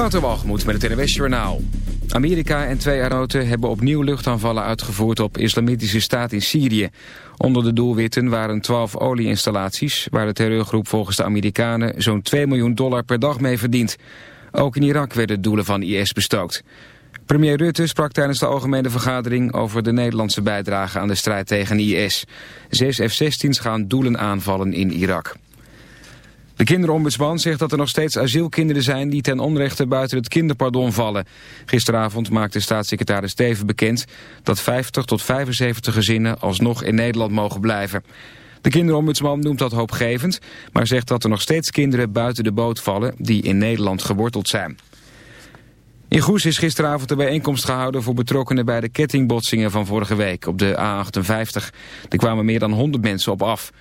Waterwalgemoed met het NWS Journaal. Amerika en twee aeronauten hebben opnieuw luchtaanvallen uitgevoerd op islamitische staat in Syrië. Onder de doelwitten waren 12 olieinstallaties... waar de terreurgroep volgens de Amerikanen zo'n 2 miljoen dollar per dag mee verdient. Ook in Irak werden doelen van IS bestookt. Premier Rutte sprak tijdens de algemene vergadering over de Nederlandse bijdrage aan de strijd tegen IS. Zes F-16's gaan doelen aanvallen in Irak. De kinderombudsman zegt dat er nog steeds asielkinderen zijn die ten onrechte buiten het kinderpardon vallen. Gisteravond maakte staatssecretaris Steven bekend dat 50 tot 75 gezinnen alsnog in Nederland mogen blijven. De kinderombudsman noemt dat hoopgevend, maar zegt dat er nog steeds kinderen buiten de boot vallen die in Nederland geworteld zijn. In Goes is gisteravond een bijeenkomst gehouden voor betrokkenen bij de kettingbotsingen van vorige week op de A58. Er kwamen meer dan 100 mensen op af.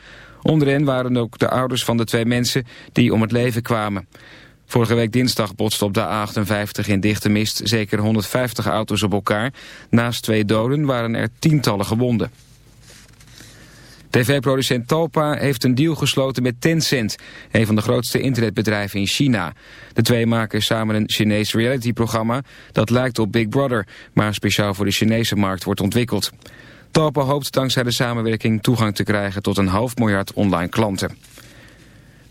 Onder hen waren ook de ouders van de twee mensen die om het leven kwamen. Vorige week dinsdag botsten op de A58 in dichte mist zeker 150 auto's op elkaar. Naast twee doden waren er tientallen gewonden. TV-producent Talpa heeft een deal gesloten met Tencent, een van de grootste internetbedrijven in China. De twee maken samen een Chinees realityprogramma dat lijkt op Big Brother, maar speciaal voor de Chinese markt wordt ontwikkeld. Talpa hoopt dankzij de samenwerking toegang te krijgen tot een half miljard online klanten.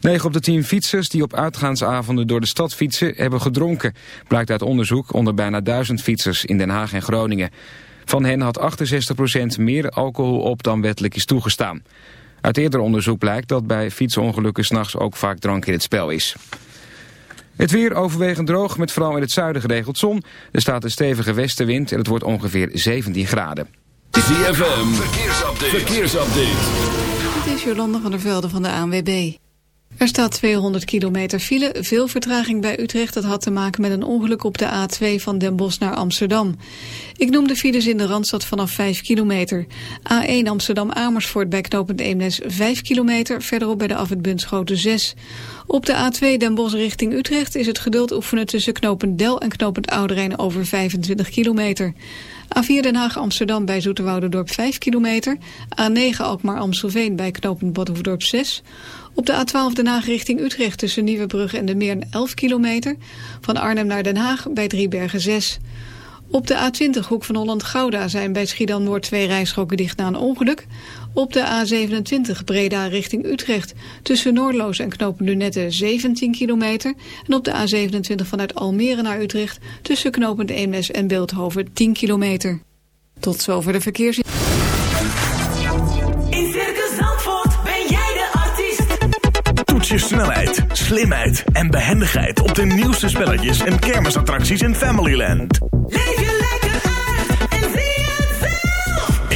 9 op de 10 fietsers die op uitgaansavonden door de stad fietsen hebben gedronken, blijkt uit onderzoek onder bijna 1000 fietsers in Den Haag en Groningen. Van hen had 68% meer alcohol op dan wettelijk is toegestaan. Uit eerder onderzoek blijkt dat bij fietsongelukken s'nachts ook vaak drank in het spel is. Het weer overwegend droog met vooral in het zuiden geregeld zon. Er staat een stevige westenwind en het wordt ongeveer 17 graden. ZFM, verkeersupdate. verkeersupdate. Dit is Jolanda van der Velde van de ANWB. Er staat 200 kilometer file, veel vertraging bij Utrecht. Dat had te maken met een ongeluk op de A2 van Den Bosch naar Amsterdam. Ik noem de files in de Randstad vanaf 5 kilometer. A1 Amsterdam-Amersfoort bij knooppunt Eemnes 5 kilometer. Verderop bij de afwit Bunschoten 6. Op de A2 Den Bosch richting Utrecht is het geduld oefenen tussen knooppunt Del en knooppunt Ouderijn over 25 kilometer. A4 Den Haag Amsterdam bij Zoeterwouderdorp 5 kilometer. A9 Alkmaar Amstelveen bij knooppunt Badhoevedorp 6. Op de A12 Den Haag richting Utrecht tussen Nieuwebrug en de Meer 11 kilometer. Van Arnhem naar Den Haag bij Driebergen 6. Op de A20 Hoek van Holland-Gouda zijn bij Schiedam-Noord twee rijstroken dicht na een ongeluk. Op de A27 Breda richting Utrecht tussen Noordloos en Knopen Lunette 17 kilometer. En op de A27 vanuit Almere naar Utrecht tussen Knopend Eemnes en Beeldhoven 10 kilometer. Tot zover de verkeers... In Circus Zandvoort ben jij de artiest. Toets je snelheid, slimheid en behendigheid op de nieuwste spelletjes en kermisattracties in Familyland. Leef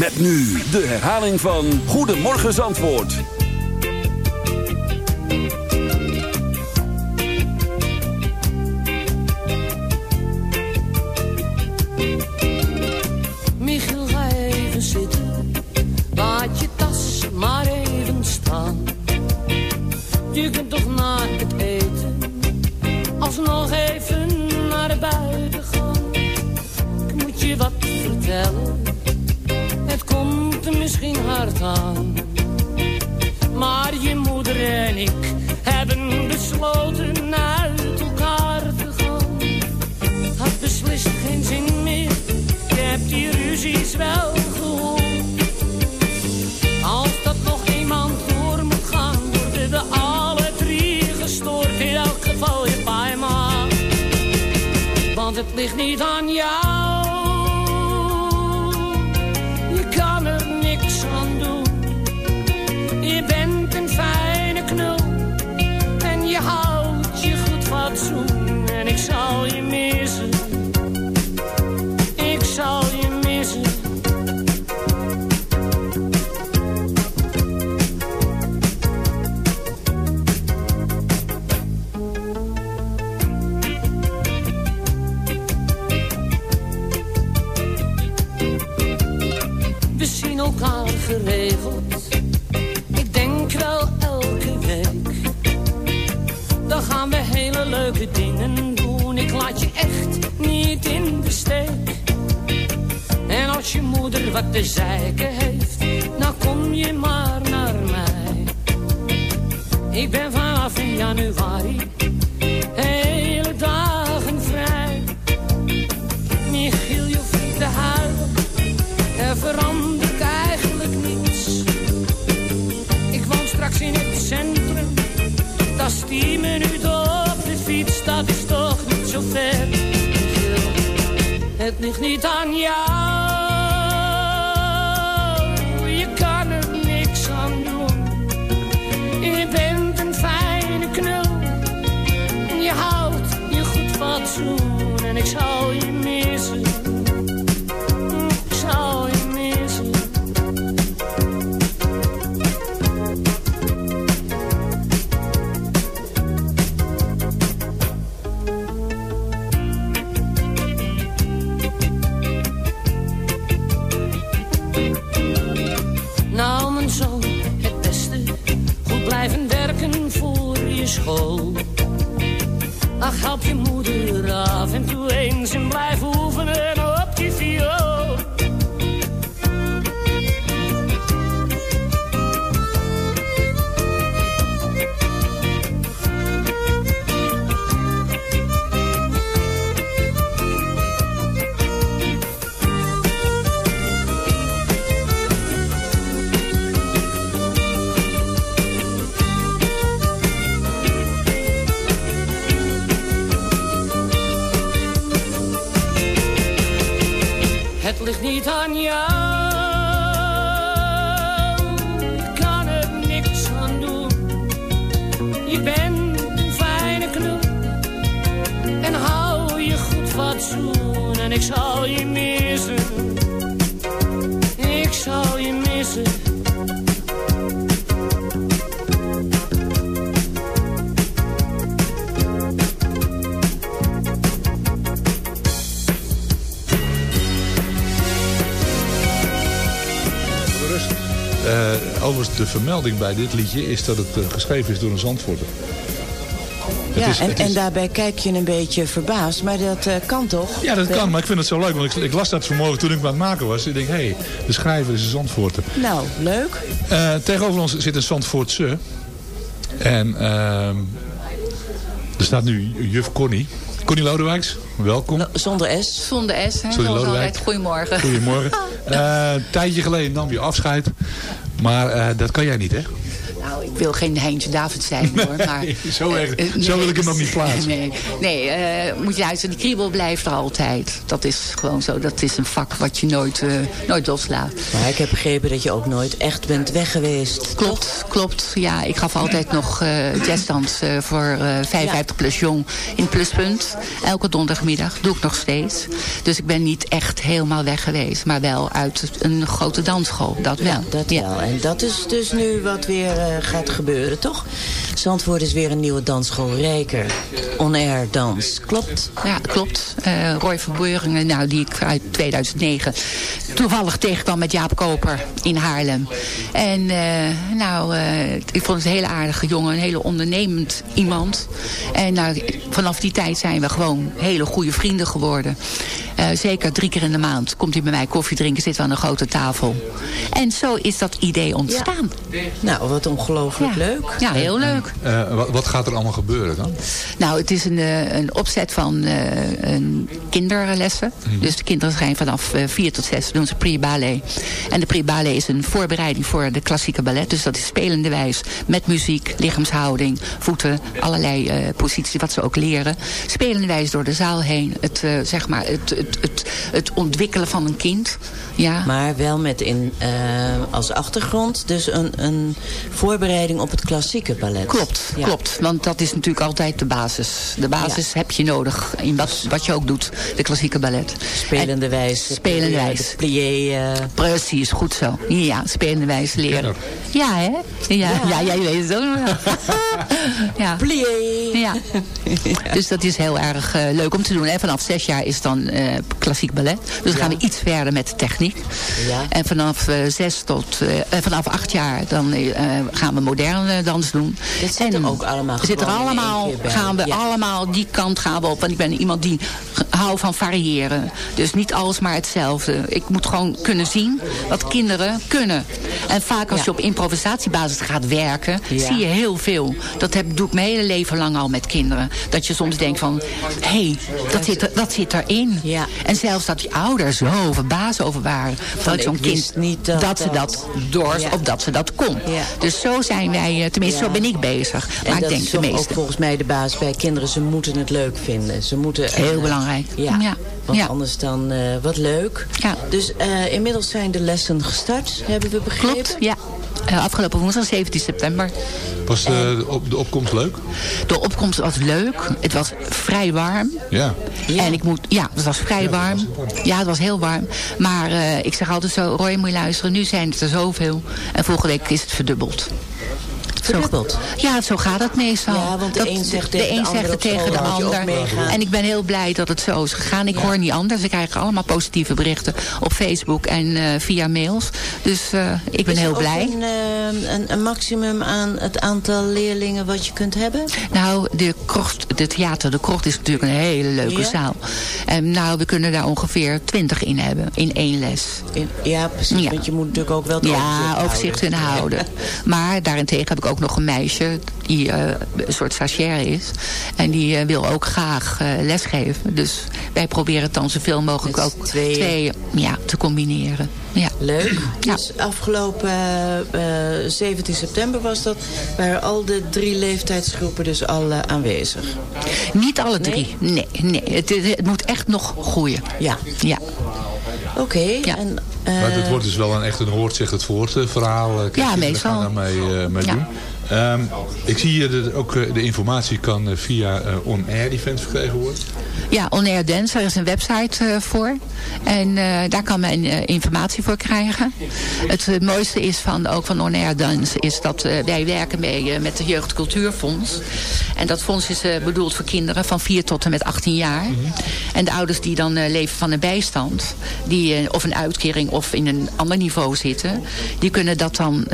Met nu de herhaling van Goedemorgen Zandvoort. Michiel, ga even zitten. Laat je tas maar even staan. Je kunt toch het eten alsnog even naar buiten gaan. Ik moet je wat vertellen. Misschien hard aan. Maar je moeder en ik hebben besloten uit elkaar te gaan. Het had beslist geen zin meer. Je hebt die ruzies wel gehoord. Als dat nog iemand door moet gaan, worden we alle drie gestoord. In elk geval je bij me. Want het ligt niet aan jou. Ik denk wel elke week. Dan gaan we hele leuke dingen doen. Ik laat je echt niet in de steek. En als je moeder wat te zeiken heeft, dan kom je maar naar mij. Ik ben vanaf januari hele dagen tien minuten op de fiets, dat is toch niet zo ver. Het ligt niet aan jou, je kan er niks aan doen. Je bent een fijne knul. Je houdt je goed fatsoen. En ik zou je missen. Help je moeder af en toe eens en blijf vermelding bij dit liedje is dat het eh, geschreven is door een Zandvoorter. Het Ja, is- en, en daarbij kijk je een beetje verbaasd. Maar dat eh, kan toch? Ja, dat kan, maar ik vind het zo leuk. Want ik, ik las dat vanmorgen toen ik me aan het maken was. Ik denk, hé, hey, de schrijver is een Zandvoorter. Nou, leuk. Eh, tegenover ons zit een Zandvoortse. En ehm, er staat nu juf Connie. Connie Lodewijks, welkom. Zonder S. Zonder S, hè? Sorry, zoals Lodewijk. altijd. Goedemorgen. Goedemorgen. Eh, een tijdje geleden nam je afscheid. Maar eh, dat kan jij niet, hè? Ik wil geen Heintje David zijn hoor. Maar, zo erg- eh, eh, zo wil ik hem nog niet plaatsen. Nee, nee eh, moet je luisteren. Die kriebel blijft er altijd. Dat is gewoon zo. Dat is een vak wat je nooit, eh, nooit loslaat. Maar ik heb begrepen dat je ook nooit echt bent weg geweest. Klopt, klopt. Ja, ik gaf altijd nog eh jazzdans voor eh 55 plus jong in Pluspunt. Elke donderdagmiddag doe ik nog steeds. Dus ik ben niet echt helemaal weg geweest. Maar wel uit een grote dansschool. Dat wel. Dat wel. En dat is dus nu wat weer eh, gaat gebeuren, toch? Zandvoort is weer een nieuwe dansschool. Rijker. On-air dans. Klopt? Ja, klopt. Eh, Roy Verbeuringen, nou, die ik uit 2009 toevallig tegenkwam met Jaap Koper in Haarlem. En eh, nou, eh, ik vond het een hele aardige jongen, een hele ondernemend iemand. En nou, vanaf die tijd zijn we gewoon hele goede vrienden geworden. Eh, zeker drie keer in de maand komt hij bij mij koffie drinken, zitten we aan een grote tafel. En zo is dat idee ontstaan. Nou, wat ongelooflijk Ja. leuk. Ja, heel leuk. Eh, wat, wat gaat er allemaal gebeuren dan? Nou, het is een, eh, een opzet van eh, een kinderlessen. Dus de kinderen zijn vanaf eh, vier tot zes doen ze pre-ballet. En de pre-ballet is een voorbereiding voor de klassieke ballet. Dus dat is spelende wijs met muziek, lichaamshouding, voeten, allerlei eh, posities wat ze ook leren. Spelende wijs door de zaal heen. Het, eh, zeg maar, het, het, het, het ontwikkelen van een kind. Ja. Maar wel met in, eh, als achtergrond dus een, een voorbereiding op het klassieke ballet. Klopt, Ja. klopt. Want dat is natuurlijk altijd de basis. De basis heb je nodig in wat, wat je ook doet. De klassieke ballet. Spelende En- wijs. de Spelende plié, wijs. Plié. eh, Precies, goed zo. Ja, spelende wijs leren. Ja, hè? Ja, ja. jij weet het ook nog wel. ja. plié. Ja. Dus dat is heel erg eh, leuk om te doen. En vanaf zes jaar is dan klassiek ballet. Dus dan gaan we iets verder met de techniek. Ja. En vanaf eh, zes tot, eh, eh, vanaf acht jaar dan eh, gaan we moderne dans doen. Dit zit er ook allemaal zitten er allemaal, gaan we Ja. allemaal, die kant gaan we op. Want ik ben iemand die hou van variëren. Dus niet alles maar hetzelfde. Ik moet gewoon kunnen zien wat kinderen kunnen. En vaak als Ja. je op improvisatiebasis gaat werken, Ja. zie je heel veel. Dat heb, doe ik mijn hele leven lang al met kinderen. Dat je soms denkt van, hé, hey, dat, zit dat zit erin. Ja. En zelfs dat die ouders zo verbaasd over waren. dat ik zo'n kind, niet dat ze dat- Ja. of dat ze dat kon. Ja. Dus zo zijn wij, eh, tenminste zo ben ik bezig. En Maar ik denk is de ook meeste. volgens mij de basis bij kinderen. Ze moeten het leuk vinden. Ze moeten, eh, Heel belangrijk. Ja, Ja. want anders dan eh, wat leuk. Ja. Dus eh, inmiddels zijn de lessen gestart, hebben we begrepen. Klopt, ja. Eh, afgelopen woensdag, 17 september. Was de, op, de opkomst leuk? De opkomst was leuk. Het was vrij warm. Ja. Ja. En ik moet, ja, het was vrij warm. Ja, het was heel warm. Maar eh, ik zeg altijd zo, Roy, moet je luisteren. Nu zijn het er zoveel. En volgende week is het verdubbeld. Zo-? Ja, zo gaat het meestal. Ja, want de Dat- een zegt tegen de een ander zegt het tegen de ander. En ik ben heel blij dat het zo is gegaan. Ik hoor niet anders. Ik krijg allemaal positieve berichten op Facebook en eh, via mails. Dus eh, ik ben Is heel blij. Een, eh, een, een maximum aan het aantal leerlingen wat je kunt hebben? Nou, de, krocht, de theater, de krocht is natuurlijk een hele leuke Ja? zaal. En nou, we kunnen daar ongeveer twintig in hebben, in één les. In, ja, precies. Ja. Want je moet natuurlijk ook wel het Ja, overzicht overzicht houden. Maar daarentegen heb ik ook nog een meisje die eh, een soort stagiaire is. En die eh, wil ook graag eh, lesgeven. Dus wij proberen het dan zoveel mogelijk ook twee ja, te combineren. Ja. Leuk. Ja. Dus afgelopen eh, eh, 17 september was dat. Waren al de drie leeftijdsgroepen dus al aanwezig. Niet alle drie. Nee, nee. Het, het, het moet echt nog groeien. Ja. Ja. Oké. Ja. En, eh, Maar het wordt dus wel een echt een hoort zegt het voort eh, verhaal. eh, Ja, meestal. gaan daarmee eh, mee Ja. doen. Ehm, ik zie hier dat ook eh, de informatie kan eh, via eh, on-air events verkregen worden. Ja, On Air Dance, daar is een website voor. En daar kan men informatie voor krijgen. Het mooiste is van, ook van On Air Dance is dat wij werken mee met de Jeugd Cultuurfonds. En dat fonds is bedoeld voor kinderen van 4 tot en met 18 jaar. En de ouders die dan leven van een bijstand, die of een uitkering of in een ander niveau zitten, die kunnen dat dan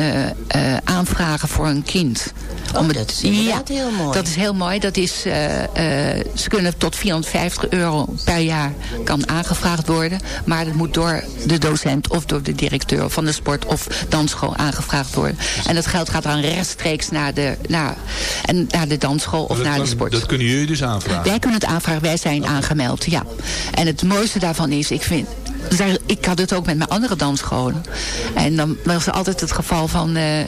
aanvragen voor een kind. Oh, dat is inderdaad heel mooi. Dat is heel mooi. Dat is, eh, eh, ze kunnen tot 450 euro per jaar kan aangevraagd worden. Maar dat moet door de docent of door de directeur van de sport of dansschool aangevraagd worden. En dat geld gaat dan rechtstreeks naar de, naar, en naar de dansschool of naar de sport. Dat kunnen jullie dus aanvragen. Wij kunnen het aanvragen, wij zijn aangemeld, ja. En het mooiste daarvan is, ik vind... daar- Ik had het ook met mijn andere dansscholen. En dan was er altijd het geval van... eh,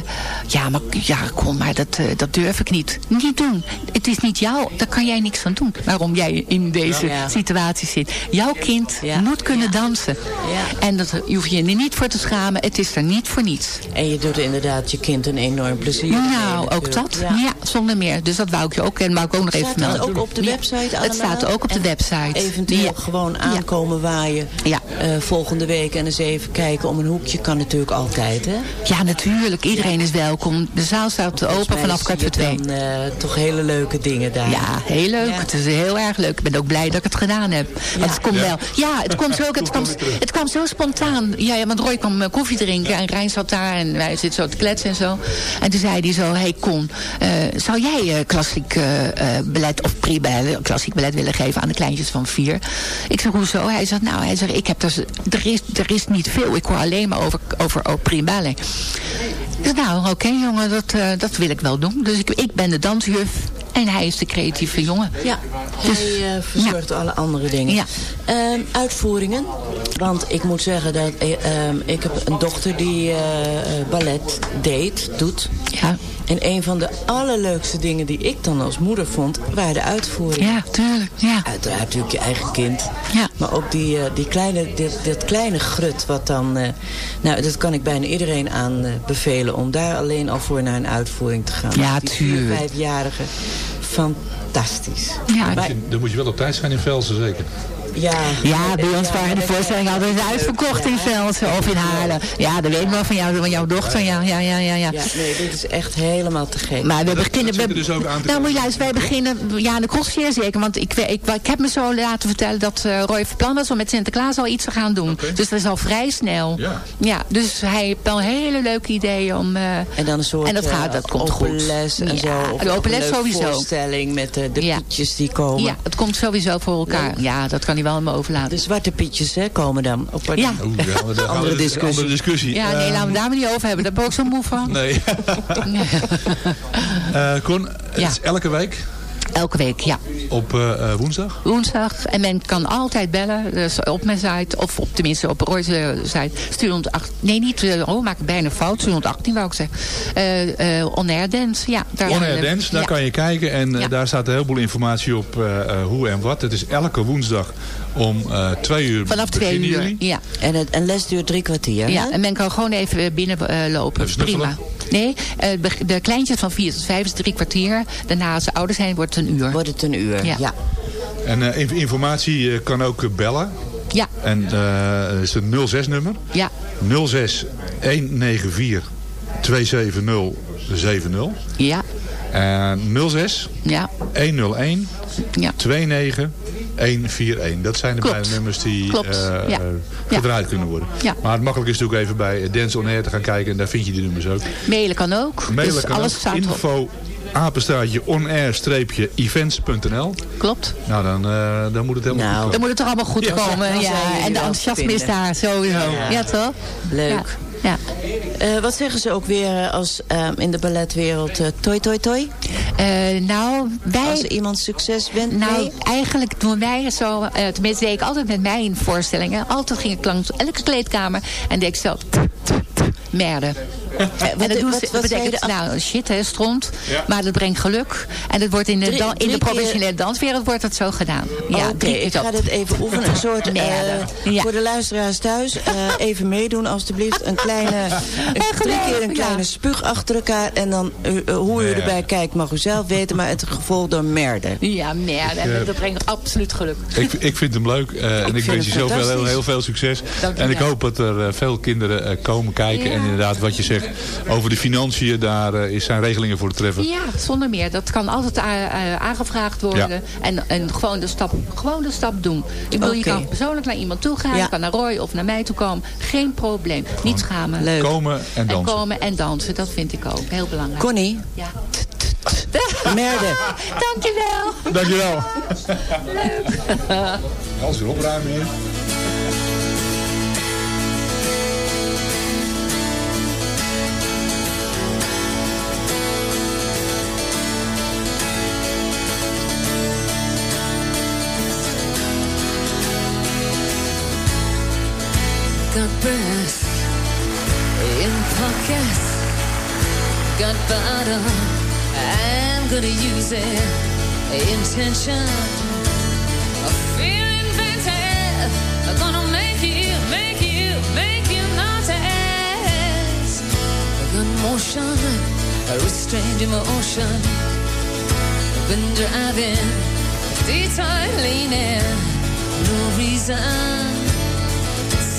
ja, maar, ja, kom, maar dat, eh, dat durf ik niet. Niet doen. Het is niet jou, daar kan jij niks aan doen. Waarom jij in deze Ja. situatie zit. Jouw kind Ja. moet kunnen Ja. dansen. Ja. En dat je hoeft je er niet voor te schamen. Het is er niet voor niets. En je doet inderdaad je kind een enorm plezier. Nou, ook dat. Ja. zonder meer. Dus dat wou ik je ook, en wou ik ook nog even vermelden. ook op de website allemaal? Het staat ook op de En website. Eventueel gewoon aankomen waaien Ja. eh, volgende week en eens even kijken om een hoekje kan natuurlijk altijd, hè? Ja, natuurlijk. Iedereen is welkom. De zaal staat open vanaf kwart voor twee. dan eh, toch hele leuke dingen daar. Ja, heel leuk. Ja. Het is heel erg leuk. Ik ben ook blij dat ik het gedaan heb. Want het komt Ja. wel. Ja, het komt zo, het kwam, het kwam zo spontaan. Ja, ja, want Roy kwam eh, koffie drinken en Rijn zat daar en wij zitten zo te kletsen en zo. En toen zei hij zo, hey Con, eh, zou jij eh, klassiek eh, eh, ballet of pre-ballet, klassiek ballet willen geven aan de kleintjes van vier? Ik zeg, hoezo? Hij zegt, nou, hij zegt, ik heb dus, er, is, er is niet veel. Ik hoor alleen maar over, over. Ik zeg, nou, oké jongen, dat, eh, dat wil ik wel doen. Dus ik, ik ben de dansjuf en hij is de creatieve jongen. Ja, Dus, hij eh, verzorgt alle andere dingen. Ja. Ehm, uitvoeringen. Want ik moet zeggen dat eh, ehm, ik heb een dochter die ballet deed, doet. Ja, En een van de allerleukste dingen die ik dan als moeder vond, waren de uitvoeringen. ja, tuurlijk. Ja. Uiteraard natuurlijk je eigen kind. Ja. Maar ook die, eh, die kleine, dit, dit kleine grut wat dan... eh, nou, dat kan ik bijna iedereen aanbevelen om daar alleen al voor naar een uitvoering te gaan. Ja, die vier, tuurlijk. vijfjarige, fantastisch. Ja, Maar- Dan moet je wel op tijd zijn in Velsen zeker. Ja, Ja, bij ons Ja, waren de voorstellingen altijd uitverkocht in Velsen of in Haarlem. Ja, dat weet ik wel van, jou, van jouw dochter. Ja, ja, ja, ja, ja. Ja, nee, dit is echt helemaal te gek. Maar we beginnen... we- dus ook aan te nou, moet je luisteren, wij beginnen... Ja, de crossfeer zeker. Want ik, ik, ik, heb me zo laten vertellen dat eh, Roy van plan was om met Sinterklaas al iets te gaan doen. Oké. Dus dat is al vrij snel. Ja. ja dus hij heeft wel hele leuke ideeën om... eh, En dan een soort En dat gaat- eh, dat komt goed. openles en Ja, zo. Of de openles een leuke sowieso. voorstelling met de Ja. pietjes die komen. ja, het komt sowieso voor elkaar. Ja, dat kan hij wel aan me overlaten. De zwarte pietjes hè, komen dan. Op Ja. Gaan we- Andere een discussie. Andere discussie. Ja, nee, Eh, laten we daar maar niet over hebben. Daar ben ik ook zo moe van. Nee. Eh Con, het Ja. is elke week Elke week, ja. op eh, eh, woensdag. Woensdag. En men kan altijd bellen. Dus op mijn site. Of op, tenminste op Roy's eh, site. Stuur 108. Nee, niet. oh, maak ik bijna fout. Stuur 118 wou ik zeggen. Eh eh On Air Dance. Ja, daar On Air Dance, daar ja. kan je kijken. En Ja. daar staat een heleboel informatie op eh, eh, hoe en wat. Het is elke woensdag om eh, twee uur Vanaf twee uur. jullie. Ja. En het, een les duurt drie kwartier. ja, hè? en men kan gewoon even binnenlopen. Prima. Nee, eh, de kleintjes van 4 tot 5 is drie kwartier. Daarna als ze ouder zijn wordt het een uur. Wordt het een uur. Ja. Ja. En eh, inf- informatie eh, kan ook bellen. Ja, En eh, dat is een 06-nummer. ja, 06 194 270 70. ja, En 06 ja, 101 ja. 29 141. Dat zijn de Klopt. beide nummers die eh, ja. gedraaid kunnen worden. Ja. Maar het makkelijk is natuurlijk even bij Dance On Air te gaan kijken. En daar vind je die nummers ook. Mailen kan ook. Mailen dus kan alles ook. staat. Info apenstaartje onair-events.nl Klopt. Nou, dan, eh, dan moet het helemaal Nou. goed Dan moet het toch allemaal goed Ja, komen. Ja, en de enthousiasme is daar sowieso. Ja. Ja, toch? Leuk. Ja. Eh, wat zeggen ze ook weer eh, als eh, in de balletwereld? eh, toi, toi, toi? Nou, Als wij... iemand succes wint? Nou, nee? eigenlijk doen wij zo... tenminste, deed ik altijd met mijn voorstellingen. Altijd ging ik langs elke kleedkamer. En deed ik zo... Merde. En wat- dat doen wat- ze, wat zei je betekent, nou, shit, hè, stront. Ja. Maar dat brengt geluk. En dat wordt in de, Drie- dan, in de professionele danswereld wordt dat zo gedaan. Ja, keer ik zo. ga dit even oefenen. Een soort, eh. Ja. voor de luisteraars thuis, eh, even meedoen alstublieft. Een kleine, een, drie keer een ja. kleine spuug achter elkaar. En dan, eh, hoe u erbij kijkt mag u zelf weten. Maar het gevolg door merde. Ja, merde. En eh, dat brengt absoluut geluk. Ik, ik vind hem leuk eh, en ik wens je zoveel, heel, veel succes. Dank En ik hoop dat er veel kinderen eh, komen kijken. Ja. En inderdaad, wat je zegt over de financiën, daar eh, is zijn regelingen voor te treffen. Ja, zonder meer. Dat kan altijd eh, aangevraagd worden. Ja. En, en gewoon, de stap, gewoon de stap doen. Ik bedoel, je kan persoonlijk naar iemand toe gaan. Ja. Je kan naar Roy of naar mij toe komen. Geen probleem. Niet schamen. Leuk. Komen en En dansen. komen en dansen. Dat vind ik ook. Heel belangrijk. Connie, Ja. merde. Dankjewel. Dankjewel. Alles weer opruimen hier. Breath in pockets. Got bottle. I'm gonna use it. Intention. I feel inventive. I'm gonna make you, make you, make you notice. Got motion. A restrained emotion. I've been driving. Detour leaning. No reason.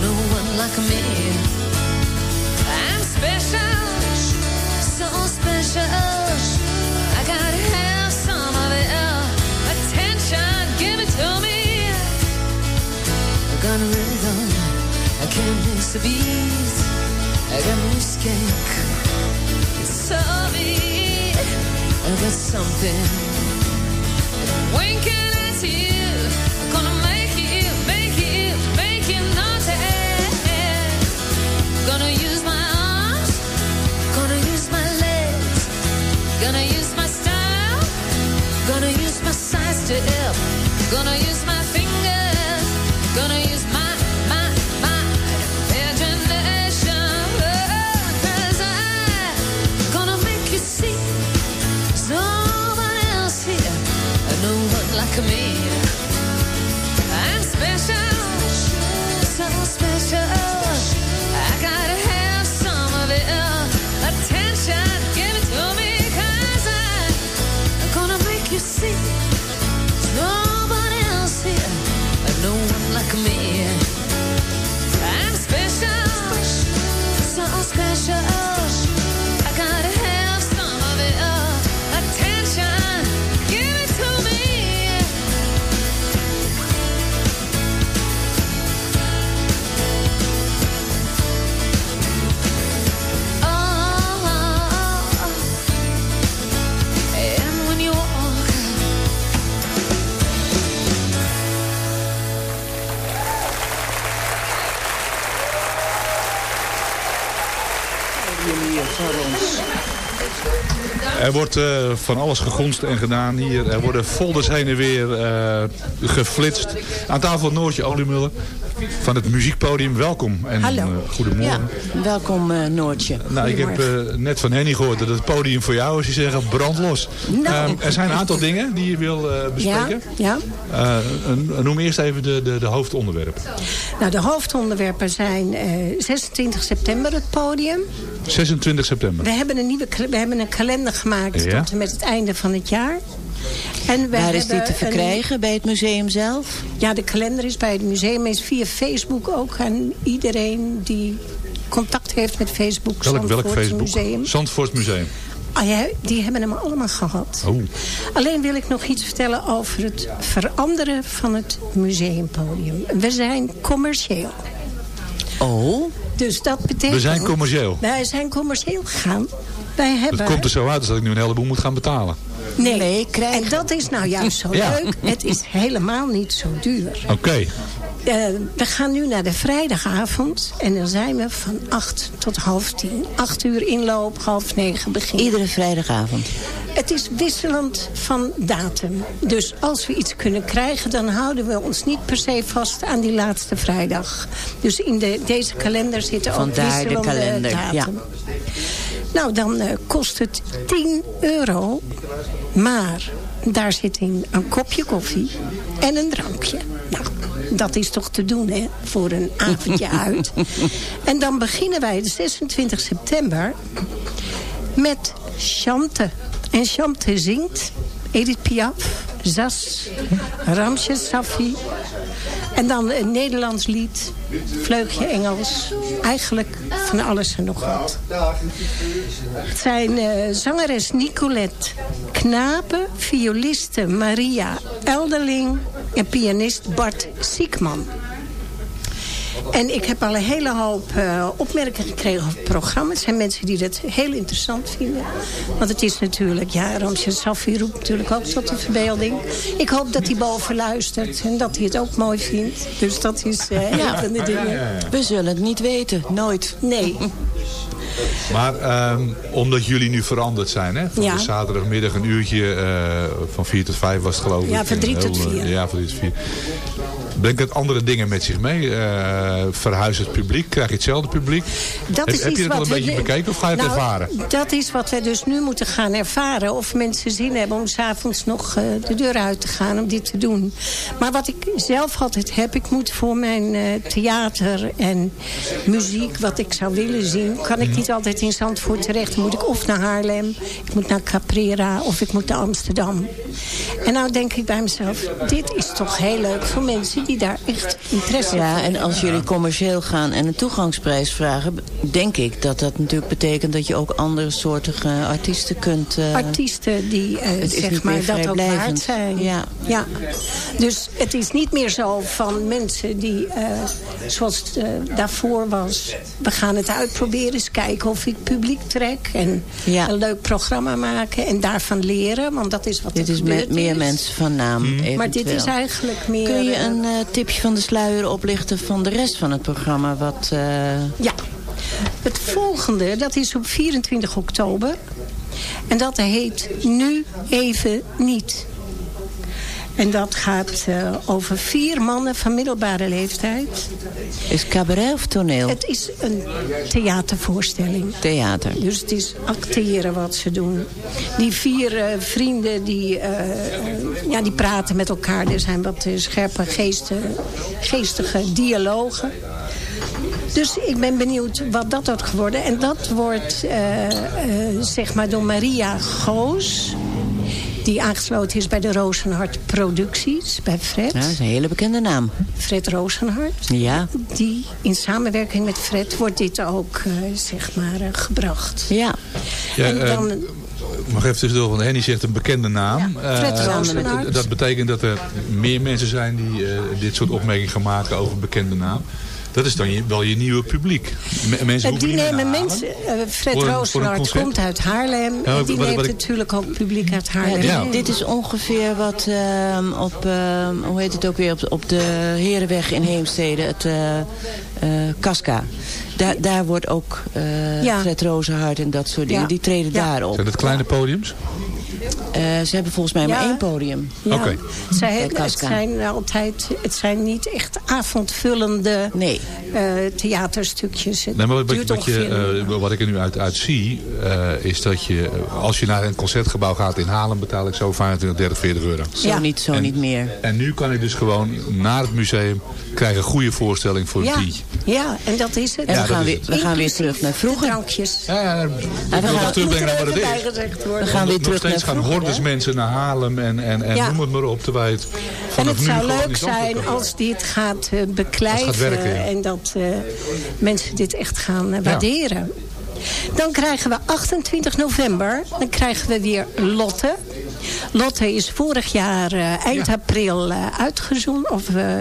no one like me. I'm special, so special. I gotta have some of it. Uh, attention, give it to me. Got rhythm, I can't miss beat. I got skank, so. I got something winking at you. Gonna Gonna use my arms, gonna use my legs, gonna use my style, gonna use my size to help, gonna use my fingers, gonna use my my my imagination. I'm gonna make you see there's else here, no one like me. me. Er wordt eh, van alles gegonst en gedaan hier. Er worden folders heen en weer eh, geflitst. Aan tafel Noortje Oliemuller van het muziekpodium. Welkom en Hallo. eh, goedemorgen. Ja, welkom eh, Noortje. Nou, ik heb eh, net van Henny gehoord dat het podium voor jou is. Die zeggen brandlos. Nou. Ehm, er zijn een aantal dingen die je wil Ja, bespreken. ja. Noem eerst even de, de, de hoofdonderwerpen. Nou, de hoofdonderwerpen zijn eh, 26 september het podium. 26 september. We hebben een nieuwe we hebben een kalender gemaakt Ja. tot en met het einde van het jaar. En Waar is die te een- verkrijgen? Bij het museum zelf? ja, de kalender is bij het museum. Is via Facebook ook aan iedereen die contact heeft met Facebook. Welk, welk Facebook? Museum. Zandvoort Museum. Ah, ja, die hebben hem allemaal gehad. Oh. Alleen wil ik nog iets vertellen over het veranderen van het museumpodium. We zijn commercieel. Oh, Dus dat betekent... We zijn commercieel. Wij zijn commercieel gegaan. Wij hebben... Het komt er zo uit als dat ik nu een heleboel moet gaan betalen. Nee, Nee, krijgen. en dat is nou juist zo Ja. leuk. Het is helemaal niet zo duur. Oké. Eh, we gaan nu naar de vrijdagavond. En dan zijn we van 8 tot half 10. 8 uur inloop, half 9 begin. iedere vrijdagavond. Het is wisselend van datum. Dus als we iets kunnen krijgen, dan houden we ons niet per se vast aan die laatste vrijdag. Dus in de, deze kalender zitten ook Vandaar de wisselende kalender, datum. ja. Nou, dan eh, kost het 10 euro. Maar daar zit in een kopje koffie en een drankje. Nou, dat is toch te doen, hè? Voor een avondje uit. En dan beginnen wij de 26 september met Chante. En Chante zingt Edith Piaf, Zas, Ramses Safi. En dan een Nederlands lied, Vleugje Engels. Eigenlijk van alles en nog wat. Het zijn eh, zangeres Nicolette Knapen, violiste Maria Elderling... en pianist Bart Siekman. En ik heb al een hele hoop eh, opmerkingen gekregen over het programma. Het zijn mensen die dat heel interessant vinden. Want het is natuurlijk, ja, Ramses Safi roept natuurlijk ook tot de verbeelding. Ik hoop dat hij boven luistert en dat hij het ook mooi vindt. Dus dat is eh een van de dingen. We zullen het niet weten, nooit. Nee, Maar ehm, omdat jullie nu veranderd zijn, hè? Van Ja. de zaterdagmiddag een uurtje eh, van 4 tot 5 was het geloof ik. Ja, van drie En tot heel, eh, vier. Ja, van 3 tot 4. Brengt het andere dingen met zich mee? Verhuist het publiek? Krijg je hetzelfde publiek? dat heb, is heb iets je dat al een beetje bekeken of ga je het Nou, ervaren? Dat is wat we dus nu moeten gaan ervaren. Of mensen zin hebben om s'avonds nog eh, de deur uit te gaan om dit te doen. Maar wat ik zelf altijd heb, ik moet voor mijn eh, theater en muziek, wat ik zou willen zien, kan ik niet altijd in Zandvoort terecht. Dan moet ik of naar Haarlem, ik moet naar Caprera of ik moet naar Amsterdam. En nou denk ik bij mezelf, dit is toch heel leuk voor mensen die daar echt interesse in Ja, hebben. en als jullie commercieel gaan en een toegangsprijs vragen... denk ik dat dat natuurlijk betekent dat je ook andere soortige artiesten kunt... eh, artiesten die eh, is zeg maar dat ook waard zijn. Ja. ja. Dus het is niet meer zo van mensen die, eh, zoals het daarvoor was... we gaan het uitproberen, eens kijken of ik publiek trek... en Ja. een leuk programma maken en daarvan leren. Want dat is wat Dit er is met gebeurd meer is. mensen van naam eventueel. Maar dit is eigenlijk meer... Kun je een tipje van de sluier oplichten van de rest van het programma? Wat, eh, Ja. Het volgende, dat is op 24 oktober. En dat heet Nu Even Niet. En dat gaat eh, over vier mannen van middelbare leeftijd. is cabaret of toneel? Het is een theatervoorstelling. Theater. Dus het is acteren wat ze doen. Die vier eh, vrienden die, eh, ja, die praten met elkaar. Er zijn wat scherpe geesten, geestige dialogen. Dus ik ben benieuwd wat dat wordt geworden. En dat wordt zeg maar door Maria Goos. Die aangesloten is bij de Rozenhart Producties, bij Fred. Ja, dat is een hele bekende naam. Fred Rozenhart. Ja. Die in samenwerking met Fred wordt dit ook, eh, zeg maar, eh, gebracht. Ja. Ja, en eh, dan, mag even tussendoor, want Henny zegt een bekende naam. Ja, Fred Rozenhart. dat- betekent dat er meer mensen zijn die eh, dit soort opmerkingen gaan maken over een bekende naam. Dat is dan je, wel je nieuwe publiek. M- mensen die nemen mensen. Eh, Fred Voor komt uit Haarlem. Ja, en die wat- wat neemt ik- natuurlijk ook publiek uit Haarlem. Ja, dit is ongeveer wat ehm, op, ehm, hoe heet het ook weer, op, op de Herenweg in Heemstede, het eh, eh, Casca. Daar, daar wordt ook eh Ja. Fred Rozenhart en dat soort dingen, Ja. die treden Ja. daar op. Zijn dat kleine podiums? Eh, ze hebben volgens mij maar Ja. één podium. Ja. Oké. Hebben, het, zijn altijd, het zijn niet echt avondvullende Nee. eh, theaterstukjes. Het Nee, maar wat, je, eh, wat ik er nu uit, uit zie, eh, is dat je, als je naar een concertgebouw gaat in Haarlem, betaal ik zo 25, 30, 40 euro. Zo Ja. niet, zo En- niet meer. En nu kan ik dus gewoon naar het museum krijgen een goede voorstelling voor ja. een tientje. ja, en dat is het. En Ja, we, gaan weer, het. we gaan weer terug naar vroeger. drankjes. Ja, ja, ik we wil gaan- dat terugbrengen naar wat het is. We gaan weer terug naar gaan hordes mensen naar Haarlem en, en, en Ja. noem het maar op. Terwijl het En het zou leuk zijn als dit gaat eh, beklijven. Gaat werken, ja. En dat eh, mensen dit echt gaan eh, waarderen. Dan krijgen we 28 november. Dan krijgen we weer Lotte. Lotte is vorig jaar eh, eind Ja. april eh, uitgezonden. Of eh,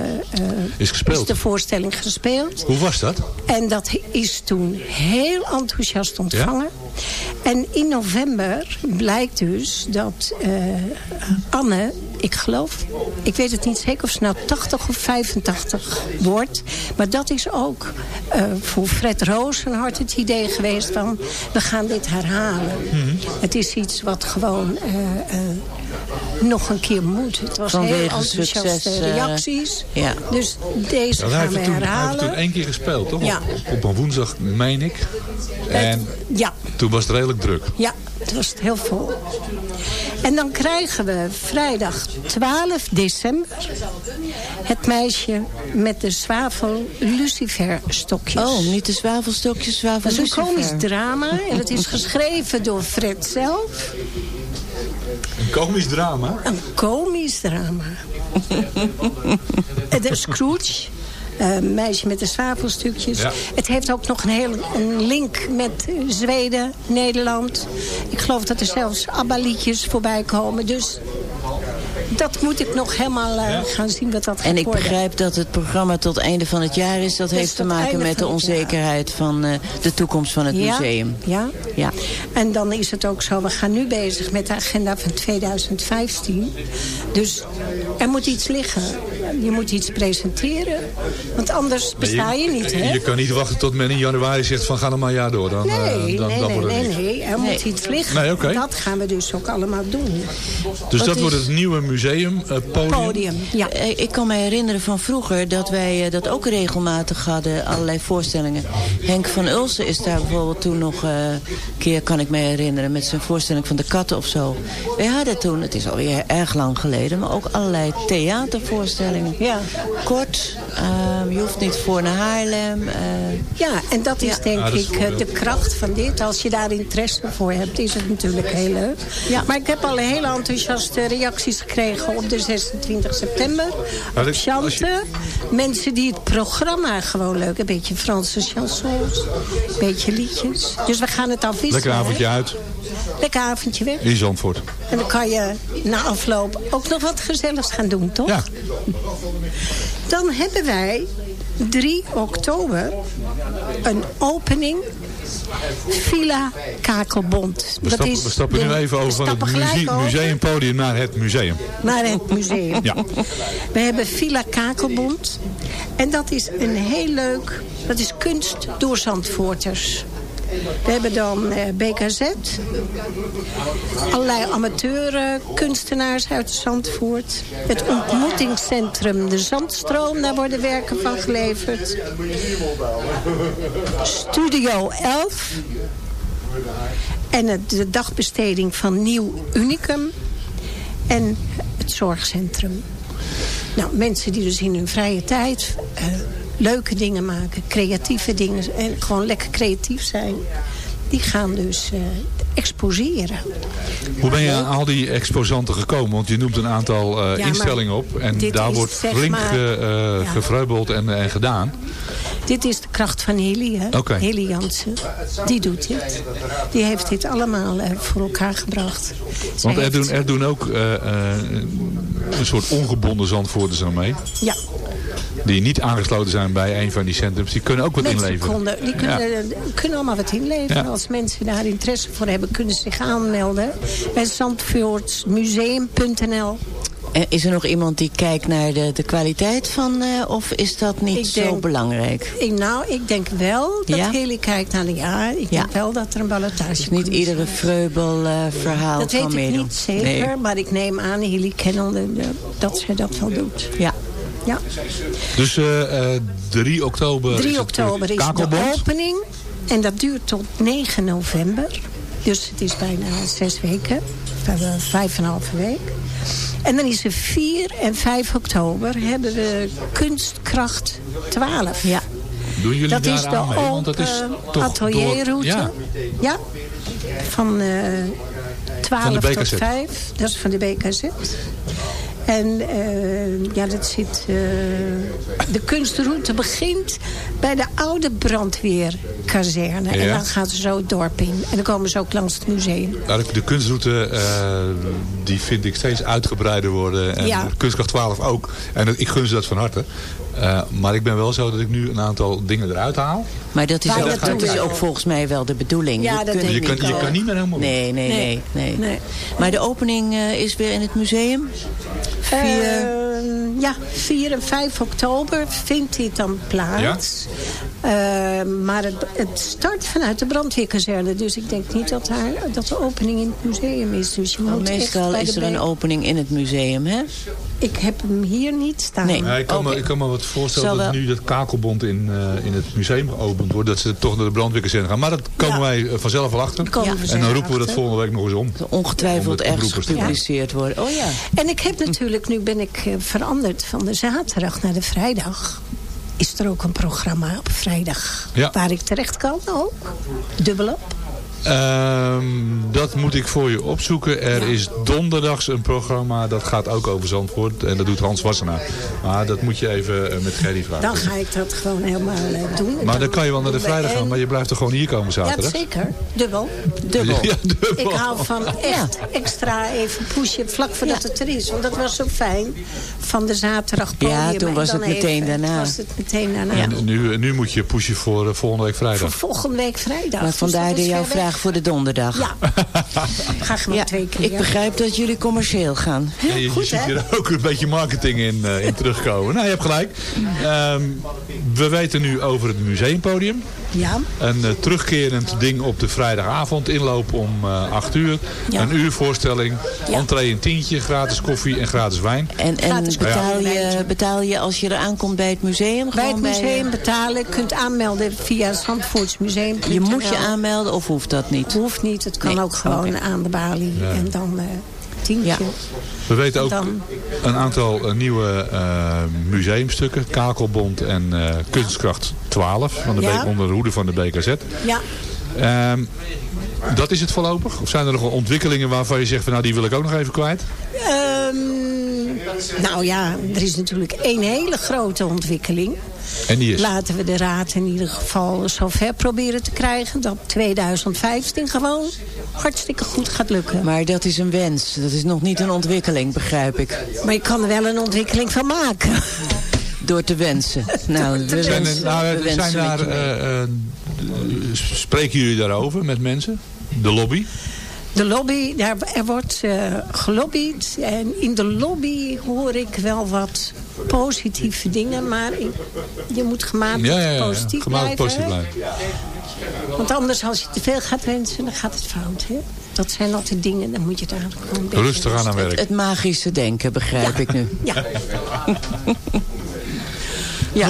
Is gespeeld. is de voorstelling gespeeld. Hoe was dat? En dat is toen heel enthousiast ontvangen. En in november blijkt dus dat Anne, ik geloof, ik weet het niet zeker of ze nou 80 of 85 wordt. Maar dat is ook eh, voor Fred Rozenhart het idee geweest van we gaan dit herhalen. Mhm. Het is iets wat gewoon eh, eh, nog een keer moet. Het was heel Vanwege enthousiaste succes, reacties. ja. Dus deze gaan we toen, hij heeft het herhalen. toen één keer gespeeld, toch? Ja. Op, op een woensdag, meen ik. En Ja, toen was het redelijk druk. Ja, het was het heel vol. En dan krijgen we vrijdag 12 december... het meisje met de zwavel luciferstokjes. Oh, niet de zwavelstokjes, zwavel Dat is een lucifer. komisch drama en het is geschreven door Fred zelf. Een komisch drama. Een komisch drama. En de Scrooge. eh, meisje met de zwavelstukjes. Ja. Het heeft ook nog een, hele, een link met Zweden, Nederland. Ik geloof dat er zelfs ABBA-liedjes voorbij komen. Dus dat moet ik nog helemaal eh, gaan zien wat dat En ik worden. begrijp dat het programma tot einde van het jaar is. Dat Dus heeft te maken met de onzekerheid van eh, de toekomst van het ja, museum. Ja. Ja. En dan is het ook zo, we gaan nu bezig met de agenda van 2015. Dus er moet iets liggen. Je moet iets presenteren. Want anders besta je niet, hè? Je kan niet wachten tot men in januari zegt van ga nog maar een jaar door. Dan, eh, Nee, dan, nee, dan nee, wordt het nee, nee. Er moet iets liggen. Nee. Dat gaan we dus ook allemaal doen. Dus Wat dat is- wordt het nieuwe museum, eh, podium. Podium, ja. Eh, Ik kan me herinneren van vroeger dat wij eh, dat ook regelmatig hadden, allerlei voorstellingen. Henk van Ulsen is daar bijvoorbeeld toen nog eh, een keer, kan ik me herinneren, met zijn voorstelling van de katten of zo. Wij hadden toen, het is alweer erg lang geleden, maar ook allerlei theatervoorstellingen. Ja. Kort, eh, je hoeft niet voor naar Haarlem. eh, Ja, en dat is Ja. denk Ja, dat is ik eh, de kracht van dit. Als je daar interesse voor hebt, is het natuurlijk heel leuk. Ja. Maar ik heb al hele enthousiaste reacties gekregen op de 26 september. Op Chante. je- Mensen die het programma gewoon leuk. Een beetje Franse chansons. Een beetje liedjes. Dus we gaan het afwisselen. Lekker hè? avondje uit Lekker avondje weg. in Zandvoort. En dan kan je na afloop ook nog wat gezelligs gaan doen, toch? Ja. Dan hebben wij 3 oktober een opening Villa Kakelbond. We stappen, we stappen de- nu even over van het muzie- over museumpodium naar het museum. Naar het museum. Ja. We hebben Villa Kakelbond. En dat is een heel leuk... Dat is kunst door Zandvoorters. We hebben dan eh, BKZ. Allerlei amateur eh, kunstenaars uit Zandvoort. Het ontmoetingscentrum De Zandstroom. Daar worden werken van geleverd. Studio 11. En de dagbesteding van Nieuw Unicum. En het zorgcentrum. Nou, mensen die dus in hun vrije tijd eh, leuke dingen maken, creatieve dingen en gewoon lekker creatief zijn. Die gaan dus eh, exposeren. Hoe ben je aan al die exposanten gekomen? Want je noemt een aantal eh, instellingen op. En daar wordt flink maar, ge, eh, ja. en, en gedaan. Dit is de kracht van Hilly, hè? Hilly Jansen. Die doet dit. Die heeft dit allemaal eh, voor elkaar gebracht. Zij Want er doen, er doen ook eh, eh, een soort ongebonden zandvoerders aan mee. Ja, Die niet aangesloten zijn bij een van die centrums. Die kunnen ook wat mensen inleveren. konden, die kunnen, kunnen allemaal wat inleveren. Ja. Als mensen daar interesse voor hebben, kunnen ze zich aanmelden. Bij zandvoortsmuseum.nl is er nog iemand die kijkt naar de, de kwaliteit van... eh, of is dat niet Ik zo denk- belangrijk? Ik, nou, ik denk wel dat Ja? Hilly kijkt naar de ja. Ik Ja. denk wel dat er een ballotage Dus niet iedere vreubel eh, verhaal Dat kan weet ik niet zeker, Nee. maar ik neem aan, Hilly kennende, eh, dat ze dat wel doet. Ja. Ja. Dus eh, eh, 3 oktober 3 is oktober is de opening. En dat duurt tot 9 november. Dus het is bijna zes weken. We hebben vijf en een halve week. En dan is er 4 en 5 oktober hebben we Kunstkracht 12. Ja. Doen jullie Dat daar is de aan mee? Want dat is open toch atelierroute. door- Ja. Ja. Van eh 12 Van de tot BKZ. 5. Dat is van de BKZ. En eh, ja, dat zit... eh, de kunstroute begint bij de oude brandweerkazerne. En Ja. dan gaan ze zo het dorp in. En dan komen ze ook langs het museum. Nou, de- De kunstroute eh, die vind ik steeds uitgebreider worden. En Ja. Kunstkracht 12 ook. En ik gun ze dat van harte. Eh, maar ik ben wel zo dat ik nu een aantal dingen eruit haal. Maar dat is, Maar ook, dat is ook volgens mij wel de bedoeling. Ja, Je dat kunt- denk Je ik kan, je kan niet meer helemaal Nee, nee, nee. Nee. nee. Nee. Maar de opening eh, is weer in het museum? Vier... Ja, 4 en 5 oktober vindt dit dan plaats. Eh, maar het, het start vanuit de brandweerkazerne. Dus ik denk niet dat, daar, dat de opening in het museum is. Dus je moet meestal is er een opening in het museum, hè? Ik heb hem hier niet staan. Nee. Ja, ik, kan me, ik kan me wat voorstellen Zal dat wel. nu dat kakelbond in, eh, in het museum geopend wordt. Dat ze toch naar de brandweerkazerne gaan. Maar dat komen Ja. wij eh, vanzelf wel achter. En dan roepen we dat volgende week nog eens om. Dat ongetwijfeld ergens gepubliceerd worden. Oh ja. En ik heb natuurlijk, nu ben ik eh, veranderd van de zaterdag naar de vrijdag. Is er ook een programma op vrijdag Ja. waar ik terecht kan ook? Dubbelop. Ehm, dat moet ik voor je opzoeken. Er Ja. is donderdags een programma dat gaat ook over Zandvoort. En dat doet Hans Wassenaar. Maar dat moet je even eh, met Gerry vragen. Dan ga ik dat gewoon helemaal eh, doen. maar dan kan je wel naar de vrijdag gaan. Maar je blijft er gewoon hier komen Ja, zaterdag. zeker. Dubbel. Dubbel. Ja, dubbel. Ik hou van echt extra even pushen vlak voordat het er is. Want dat was zo fijn van de zaterdag podium. Ja, toen En was het meteen even- daarna. was het meteen daarna. En nu, nu moet je pushen voor eh, volgende week Voor vrijdag. volgende week vrijdag. Maar Dus vandaar dat de jouw ver voor de donderdag. Ja. Ja, twee keer. ik begrijp dat jullie commercieel gaan. Ja, je, je goed, ziet hè? hier ook een beetje marketing in, eh, in terugkomen. Nou, je hebt gelijk. Ehm, we weten nu over het museumpodium. Ja. Een eh, terugkerend ding op de vrijdagavond. Inloop om eh 8 uur. Ja. Een uur voorstelling. Ja. Entree een tientje. Gratis koffie en gratis wijn. En, en Gratis betaal, je, betaal je als je er aankomt bij het museum? Bij het museum betalen. Je kunt aanmelden via Zandvoortsmuseum. je moet je aanmelden of hoeft dat niet? Hoeft niet. Het kan Nee, ook gewoon aan de balie. En dan eh tientje. Ja. We weten ook Dan- een aantal eh, nieuwe eh, museumstukken. Kakelbond en eh, Kunstkracht 12. Van de Ja. Onder de hoede van de BKZ. Ja. Ehm, dat is het voorlopig? Of zijn er nog ontwikkelingen waarvan je zegt... Van, nou die wil ik ook nog even kwijt? Ehm, nou ja, er is natuurlijk één hele grote ontwikkeling. En die is? Laten we de raad in ieder geval zover proberen te krijgen... dat 2015 gewoon hartstikke goed gaat lukken. Maar dat is een wens. Dat is nog niet een ontwikkeling, begrijp ik. Maar je kan er wel een ontwikkeling van maken. Door te wensen. Nou, we Zijn, wensen, er- nou, we er wensen zijn daar, eh, eh, spreken jullie daarover met mensen? De lobby? De lobby, daar, er wordt eh, gelobbyd. En in de lobby hoor ik wel wat positieve dingen. Maar ik, je moet gematigd Ja, ja, ja. positief Gematigd blijven. positief hè? blijven. Want anders als je te veel gaat wensen, dan gaat het fout. Hè? Dat zijn altijd dingen, dan moet je daar gewoon een Rustig aan aan Het, werk. het magische denken, begrijp ik nu. Ja, Ja.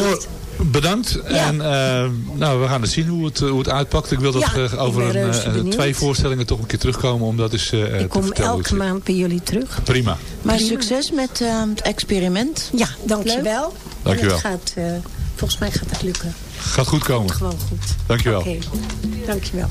Bedankt. En eh, nou, we gaan het zien hoe het, hoe het uitpakt. Ik wil dat Ja, eh, over een, eh, twee voorstellingen toch een keer terugkomen. Om dat eens eh, te ik kom elke maand bij jullie terug. Prima. Maar succes met eh, het experiment. Ja, dankjewel. Dankjewel. En het gaat, eh, volgens mij gaat het lukken. Gaat goed komen. Gewoon goed. Dankjewel. Oké, dankjewel.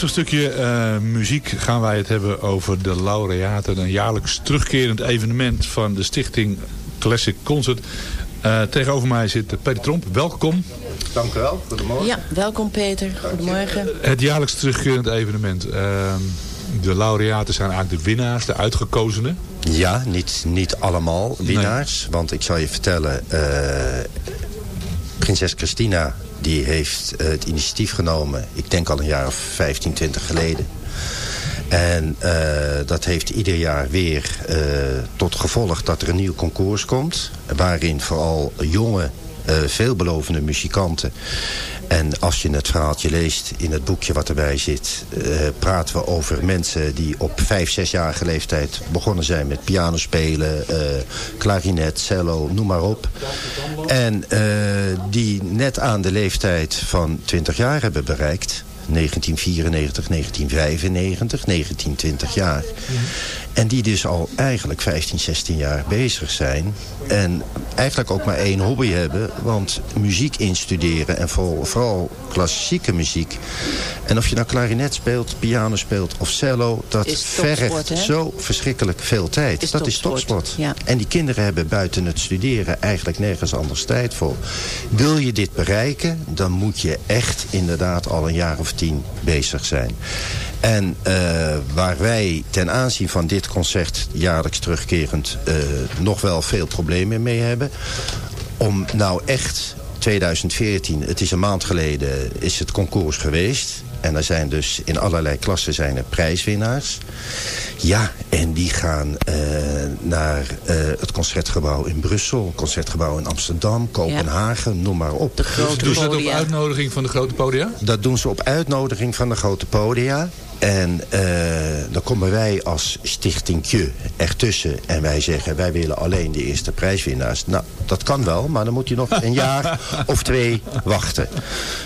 Rustig stukje eh, muziek gaan wij het hebben over de laureaten. Een jaarlijks terugkerend evenement van de stichting Classic Concert. Eh, tegenover mij zit Peter Tromp. Welkom. Dank u wel. Goedemorgen. Ja, welkom Peter. Goedemorgen. Het jaarlijks terugkerend evenement. Eh, de laureaten zijn eigenlijk de winnaars, de uitgekozenen. Ja, niet, niet allemaal winnaars. Want ik zal je vertellen... eh, prinses Christina die heeft eh, het initiatief genomen... ik denk al een jaar of 15, 20 geleden. En eh, dat heeft ieder jaar weer eh, tot gevolg dat er een nieuw concours komt... waarin vooral jonge, veelbelovende muzikanten... En als je het verhaaltje leest in het boekje wat erbij zit... eh, praten we over mensen die op vijf, zesjarige leeftijd begonnen zijn met pianospelen, eh klarinet, cello, noem maar op. En eh, die net aan de leeftijd van 20 jaar hebben bereikt. 1994, 1995, 19, 20 jaar. En die dus al eigenlijk 15, 16 jaar bezig zijn. En eigenlijk ook maar één hobby hebben. Want muziek instuderen en vooral, vooral klassieke muziek. En of je nou klarinet speelt, piano speelt of cello. Dat Is vergt zo verschrikkelijk veel tijd. Is dat is topsport, topsport. ja. En die kinderen hebben buiten het studeren eigenlijk nergens anders tijd voor. Wil je dit bereiken, dan moet je echt inderdaad al een jaar of tien bezig zijn. En eh, waar wij ten aanzien van dit concert jaarlijks terugkerend eh, nog wel veel problemen mee hebben. Om nou echt 2014, het is een maand geleden, is het concours geweest. En er zijn dus in allerlei klassen zijn er prijswinnaars. Ja, en die gaan eh, naar eh, het Concertgebouw in Brussel, Concertgebouw in Amsterdam, Kopenhagen, noem maar op. De grote Doen ze dat op uitnodiging van de grote podia? Dat doen ze op uitnodiging van de grote podia. En eh, dan komen wij als Stichting Kje ertussen. En wij zeggen, wij willen alleen de eerste prijswinnaars. Nou, dat kan wel, maar dan moet je nog een jaar of twee wachten.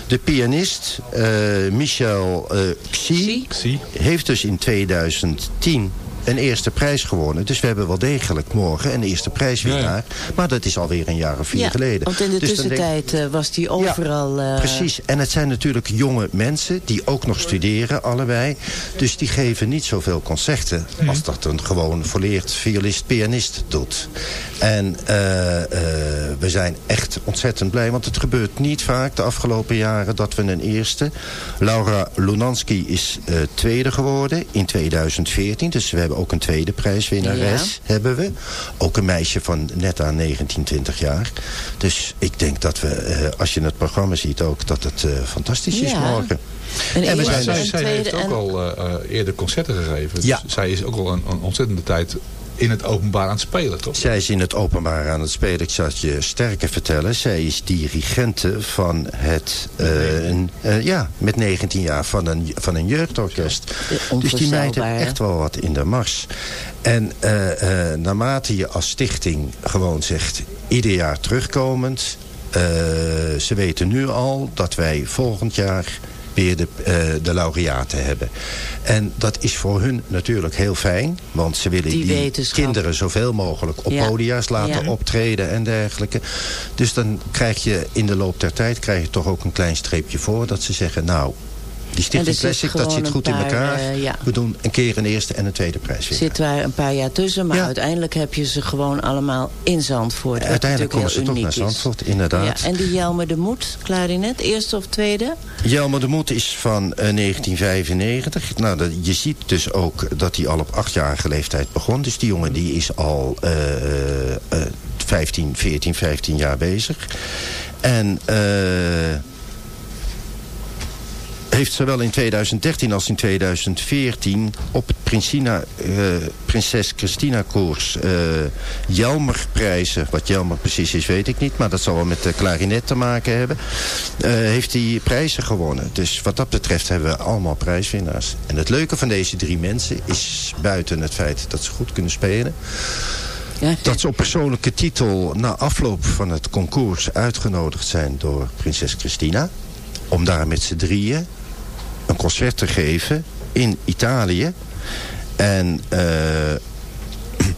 De pianist eh, Michel eh Xi Zie. heeft dus in 2010 een eerste prijs gewonnen. Dus we hebben wel degelijk morgen een eerste prijswinnaar. Maar dat is alweer een jaar of vier Ja, geleden. want in de Dus denk- tussentijd eh, was die overal... eh, Precies, en het zijn natuurlijk jonge mensen die ook nog studeren, allebei. Dus die geven niet zoveel concerten als dat een gewoon volleerd violist-pianist doet. En eh, eh, we zijn echt ontzettend blij, want het gebeurt niet vaak de afgelopen jaren dat we een eerste... Laura Lunanski is eh, tweede geworden in 2014, dus we hebben ook een tweede prijswinnares, hebben we. Ook een meisje van net aan 19, 20 jaar. Dus ik denk dat we, eh, als je het programma ziet ook, dat het eh, fantastisch is Ja. morgen. En we zijn zij, zij heeft ook en- al eh, eh, eerder concerten gegeven. Dus Ja. zij is ook al een, een ontzettende tijd in het openbaar aan het spelen, toch? Zij is in het openbaar aan het spelen. Ik zal het je sterker vertellen. Zij is dirigente van het... eh, een, eh, ja, met 19 jaar van een, van een jeugdorkest. Dus die meid heeft echt wel wat in de mars. En eh, eh, naarmate je als stichting gewoon zegt... ieder jaar terugkomend... eh, ze weten nu al dat wij volgend jaar weer de, eh, de laureaten hebben. En dat is voor hun natuurlijk heel fijn. Want ze willen Die kinderen zoveel mogelijk op Ja. podia's laten Ja. optreden en dergelijke. Dus dan krijg je in de loop der tijd krijg je toch ook een klein streepje voor. Dat ze zeggen, nou, die Stichting Classic, dat zit goed in elkaar. eh, ja. We doen een keer een eerste en een tweede prijs weer. zit daar een paar jaar tussen. Maar Ja. uiteindelijk heb je ze gewoon allemaal in Zandvoort. Uiteindelijk komen ze toch naar uniek is. Zandvoort, inderdaad. Ja, en die Jelmer de Moed, klarinet, eerste of tweede? Jelmer de Moed is van eh, 1995. Nou, dat, je ziet dus ook dat hij al op achtjarige leeftijd begon. Dus die jongen die is al eh, eh, 15, 14, 15 jaar bezig. En eh, heeft zowel in 2013 als in 2014 op het Prinsina, eh, Prinses Christina koers eh Jelmerprijzen, wat Jelmer precies is weet ik niet, maar dat zal wel met de klarinet te maken hebben, eh, heeft hij prijzen gewonnen. Dus wat dat betreft hebben we allemaal prijswinnaars. En het leuke van deze drie mensen is buiten het feit dat ze goed kunnen spelen, Ja. dat ze op persoonlijke titel na afloop van het concours uitgenodigd zijn door prinses Christina. Om daar met z'n drieën een concert te geven in Italië. En eh,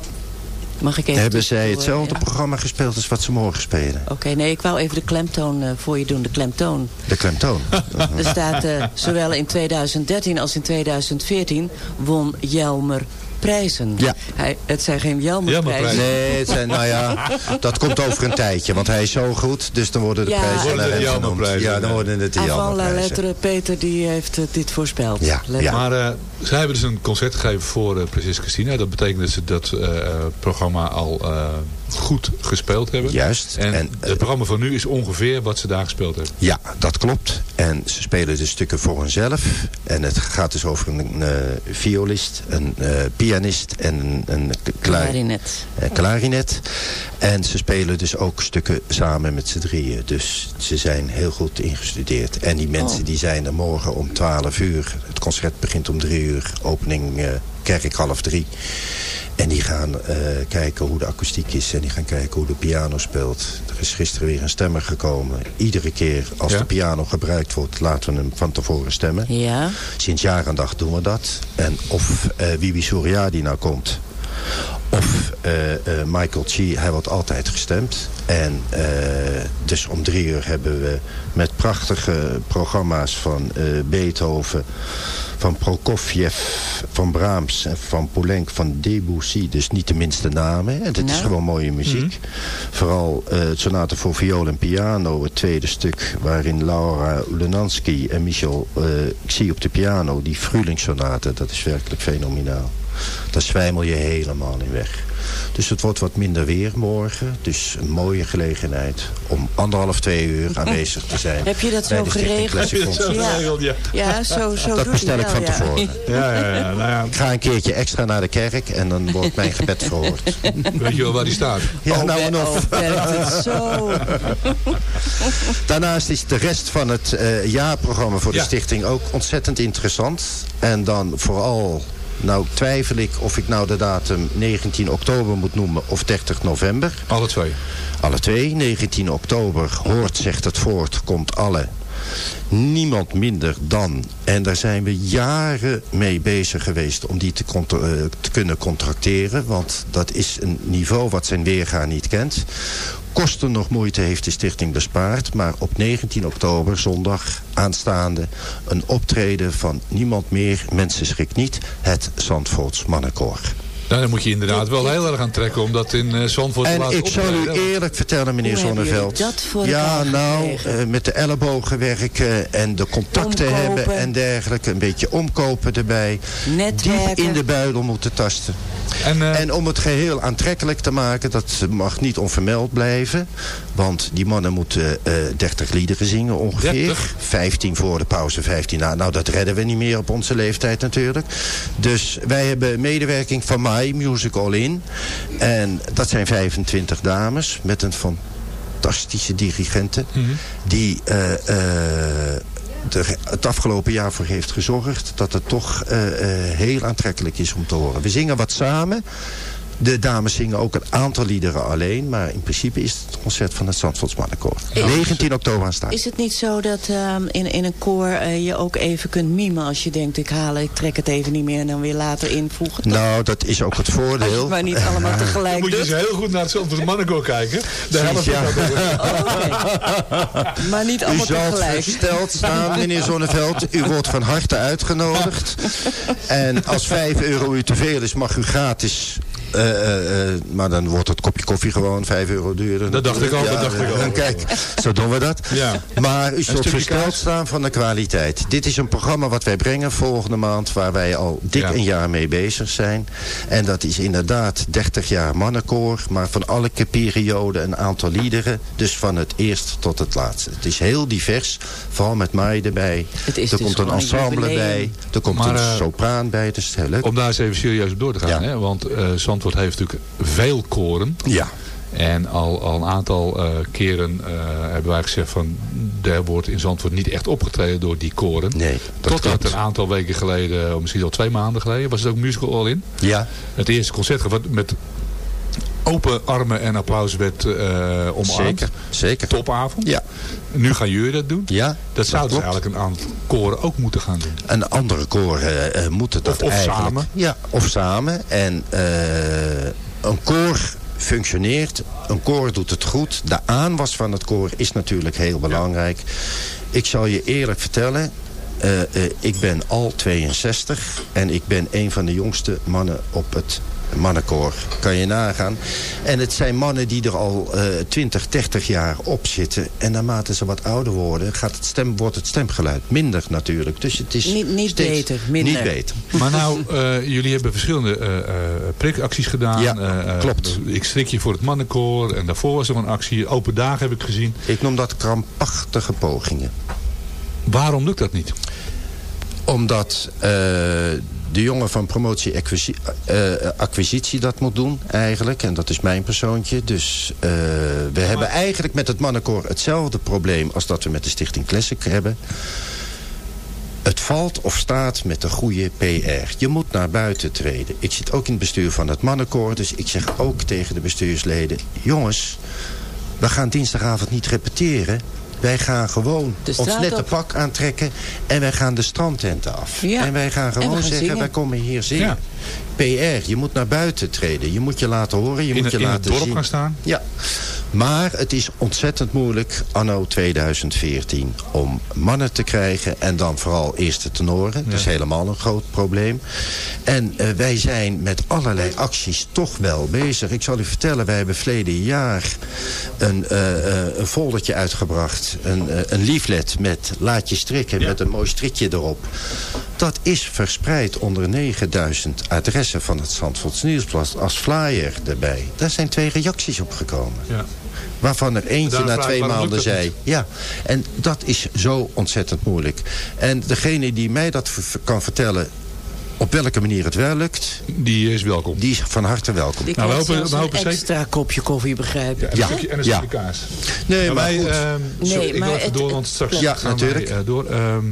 Mag ik even Hebben zij hetzelfde ja. programma gespeeld als wat ze morgen spelen? Oké, nee, ik wou even de klemtoon eh, voor je doen, de klemtoon. De klemtoon. Er staat eh, zowel in 2013 als in 2014 won Jelmer prijzen. Ja. Hij, het zijn geen Jelmerprijzen. Nee, het zijn, nou ja, dat komt over een tijdje. Want hij is zo goed, dus dan worden de Ja. prijzen Worden het genoemd. Jelmerprijzen, Ja, dan worden het de Jelmerprijzen. lettre, Peter die heeft eh, dit voorspeld. Ja. Maar eh, zij hebben dus een concert gegeven voor eh, Prinses Christina. Dat betekent dat ze dat eh, eh, programma al eh, goed gespeeld hebben. Juist. En, En, eh, het programma van nu is ongeveer wat ze daar gespeeld hebben. Ja, dat klopt. En ze spelen de stukken voor hunzelf. En het gaat dus over een eh, violist, een eh, pianist en een, een Klarinet. en klarinet. En ze spelen dus ook stukken samen met z'n drieën. Dus ze zijn heel goed ingestudeerd. En die mensen Oh. die zijn er morgen om 12 uur. Het concert begint om 3 uur. Opening eh, kerk half drie. En die gaan eh, kijken hoe de akoestiek is. En die gaan kijken hoe de piano speelt. Er is gisteren weer een stemmer gekomen. Iedere keer als Ja? de piano gebruikt wordt, laten we hem van tevoren stemmen. Ja. Sinds jaar en dag doen we dat. En of eh Wibi Soriadi nou komt... of eh, Michael Chi, hij wordt altijd gestemd. En eh, dus om drie uur hebben we met prachtige programma's van Beethoven... van Prokofjev, van Brahms en van Poulenc, van Debussy. Dus niet de minste namen. En het is gewoon mooie muziek. Vooral eh, het sonate voor viool en piano, het tweede stuk... waarin Laura Lunansky en Michel Xie op de piano... die Frühlingssonate, dat is werkelijk fenomenaal. Daar zwijmel je helemaal in weg. Dus het wordt wat minder weer morgen. Dus een mooie gelegenheid om anderhalf, twee uur aanwezig te zijn. Heb je dat zo geregeld? Heb je dat zo geregeld? Ja. Ja, zo, zo Dat bestel ik van ja. tevoren. Ja, ja, ja, nou ja. Ik ga een keertje extra naar de kerk en dan wordt mijn gebed verhoord. Weet je wel waar die staat? Ja, Oh, nou en oh, of. zo. Daarnaast is de rest van het eh, jaarprogramma voor de Ja. stichting ook ontzettend interessant. En dan vooral, nou twijfel ik of ik nou de datum 19 oktober moet noemen of 30 november. Alle twee. Alle twee. 19 oktober hoort, zegt het voort, komt alle. Niemand minder dan. En daar zijn we jaren mee bezig geweest om die eh, te kunnen contracteren. Want dat is een niveau wat zijn weerga niet kent. Kosten nog moeite heeft de stichting bespaard. Maar op 19 oktober, zondag aanstaande... een optreden van niemand meer, mensen schrik niet... het Zandvoorts Mannenkoor. Nou, dan moet je inderdaad wel heel erg aan trekken om dat in uh, Zandvoort te En laten ik zal u eerlijk vertellen, meneer Zonneveld. jullie dat voor ja, nou, eh, met de ellebogen werken en de contacten Omkopen. hebben en dergelijke. Een beetje omkopen erbij. Netwerken. Diep in de buidel moeten tasten. En, eh, En om het geheel aantrekkelijk te maken, dat mag niet onvermeld blijven. Want die mannen moeten eh 30 liederen zingen ongeveer. 30? 15 voor de pauze, 15 na. Nou, dat redden we niet meer op onze leeftijd natuurlijk. Dus wij hebben medewerking van My Music All In. En dat zijn 25 dames met een fantastische dirigente. Die... eh, eh, er het afgelopen jaar voor heeft gezorgd... dat het toch eh, eh, heel aantrekkelijk is om te horen. We zingen wat samen. De dames zingen ook een aantal liederen alleen. Maar in principe is het concert van het Zandvoorts Mannenkoor. 19 oktober aanstaan. Is het niet zo dat ehm, in, in een koor eh, je ook even kunt mimen als je denkt ik haal, ik trek het even niet meer en dan weer later invoegen? Nou, dat is ook het Als je voordeel. het maar niet allemaal dan tegelijk moet je eens doet. heel goed naar het Zandvoort Mannenkoor kijken. De helft ja. over. Maar niet U allemaal zal tegelijk. versteld staan, meneer Zonneveld. U wordt van harte uitgenodigd. En als 5 euro u te veel is, mag u gratis... eh, eh, eh, maar dan wordt het kopje koffie gewoon 5 euro duurder. Dat dacht ik al, Ja, dat dacht ik al. dan Kijk, zo doen we dat. Ja. Maar u zult versteld kaas. staan van de kwaliteit. Dit is een programma wat wij brengen volgende maand... waar wij al dik Ja. een jaar mee bezig zijn. En dat is inderdaad 30 jaar mannenkoor... maar van elke periode een aantal liederen. Dus van het eerst tot het laatste. Het is heel divers, vooral met mij erbij. Het is er dus komt een ensemble bij. Er komt Maar, een sopraan bij, dus heel leuk. Om daar eens even serieus op door te gaan. Ja. Hè? Want eh Zandvoort heeft natuurlijk veel koren. Ja. En al, al een aantal eh, keren eh, hebben wij gezegd van... er wordt in Zandvoort niet echt opgetreden door die koren. Nee, dat Totdat een aantal weken geleden, of misschien al twee maanden geleden... was het ook Musical All In. Ja, Het eerste concert wat met open armen en applaus werd eh omarmd. zeker. Zeker. Topavond. Ja. Nu gaan jullie dat doen. Ja, Dat zou dus klopt. eigenlijk een aantal koren ook moeten gaan doen. En andere koren eh, moeten dat Of- of eigenlijk. samen. Ja, of samen. En een koor functioneert. Een koor doet het goed. De aanwas van het koor is natuurlijk heel belangrijk. Ik zal je eerlijk vertellen... ik ben al 62 en ik ben een van de jongste mannen op het mannenkoor. Kan je nagaan. En het zijn mannen die er al eh 20, 30 jaar op zitten. En naarmate ze wat ouder worden, gaat het stem, wordt het stemgeluid minder natuurlijk. Dus het is Niet- niet beter, minder. Niet beter. Maar nou, eh, jullie hebben verschillende eh, eh, prikacties gedaan. Ja, klopt. Ik strik je voor het mannenkoor. En daarvoor was er een actie. Open dagen heb ik gezien. Ik noem dat krampachtige pogingen. Waarom lukt dat niet? Omdat eh, de jongen van promotie acquisi- eh, acquisitie dat moet doen eigenlijk. En dat is mijn persoontje. Dus eh, we hebben eigenlijk met het mannenkoor hetzelfde probleem... als dat we met de Stichting Classic hebben. Het valt of staat met een goede PR. Je moet naar buiten treden. Ik zit ook in het bestuur van het mannenkoor. Dus ik zeg ook tegen de bestuursleden... jongens, we gaan dinsdagavond niet repeteren. Wij gaan gewoon ons nette op. pak aantrekken. En wij gaan de strandtenten af. Ja. En wij gaan gewoon gaan zeggen, zingen. wij komen hier zingen. Ja. PR, je moet naar buiten treden. Je moet je laten horen, je In, moet je in het laten dorp zien. gaan staan? Ja, maar het is ontzettend moeilijk anno 2014 om mannen te krijgen. En dan vooral eerste tenoren. Dat is helemaal een groot probleem. En eh, wij zijn met allerlei acties toch wel bezig. Ik zal u vertellen, wij hebben verleden jaar een, eh, een foldertje uitgebracht. Een, een leaflet met laat je strikken met een mooi strikje erop. Dat is verspreid onder 9000 adressen van het Zandvoorts Nieuwsblad als flyer erbij. Daar zijn twee reacties op gekomen. Ja. Waarvan er eentje na twee maanden zei... Ja, en dat is zo ontzettend moeilijk. En degene die mij dat kan vertellen... op welke manier het wel lukt... Die is welkom. Die is van harte welkom. Die Nou, we hopen- we een hopen zeker- extra kopje koffie, begrijp ik. En Ja. een stukje, en een Ja. stukje kaas. Nee, Maar maar wij, ehm, Nee, sorry, ik maar wil even het- door, want straks Ja, gaan natuurlijk. wij eh, door. Ehm,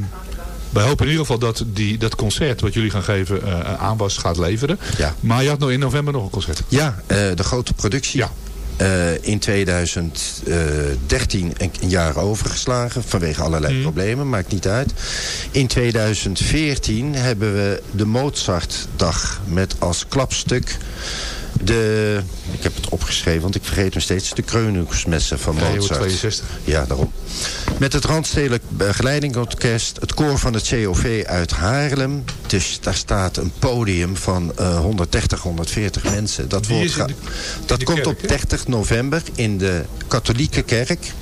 wij hopen in ieder geval dat die, dat concert wat jullie gaan geven eh, een aanwas gaat leveren. Ja. Maar je had nog in november nog een concert. Ja, eh, de grote productie. Ja. Eh, in 2013 een, een jaar overgeslagen vanwege allerlei Mhm. problemen, maakt niet uit. In 2014 hebben we de Mozartdag met als klapstuk de, ik heb het opgeschreven, want ik vergeet hem steeds, de Kreunungsmessen van Mozart. 62. Ja, daarom. Met het Randstedelijk Begeleidingsorkest, het koor van het COV uit Haarlem. Dus daar staat een podium van eh 130, 140 mensen. Dat, wordt de- dat komt kerk, op hè? 30 november in de katholieke kerk.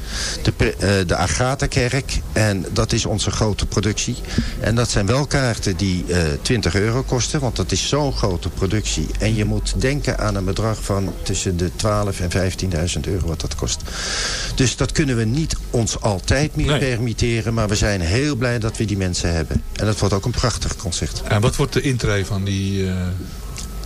De, eh, de Agatha-kerk. En dat is onze grote productie. En dat zijn wel kaarten die eh 20 euro kosten. Want dat is zo'n grote productie. En je moet denken aan een bedrag van tussen de 12 en 15.000 euro wat dat kost. Dus dat kunnen we niet ons altijd meer Nee. permitteren. Maar we zijn heel blij dat we die mensen hebben. En dat wordt ook een prachtig concert. En wat wordt de intree van die eh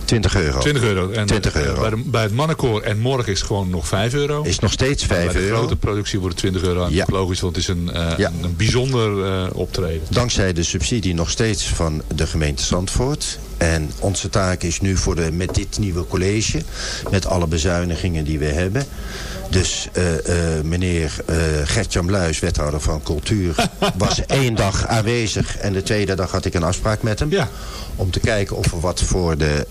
20 euro. 20 euro? En, 20 eh, euro. Bij, de- bij het mannenkoor en morgen is het gewoon nog 5 euro. Is nog steeds 5 Bij de euro. grote productie wordt het 20 euro. Ja. logisch, want het is een, eh, Ja. een, een bijzonder eh, optreden. Dankzij de subsidie nog steeds van de gemeente Zandvoort. En onze taak is nu voor de, met dit nieuwe college... met alle bezuinigingen die we hebben... Dus eh, eh, meneer eh Gertjan Bluis, wethouder van cultuur... was één dag aanwezig en de tweede dag had ik een afspraak met hem. Ja. Om te kijken of we wat voor de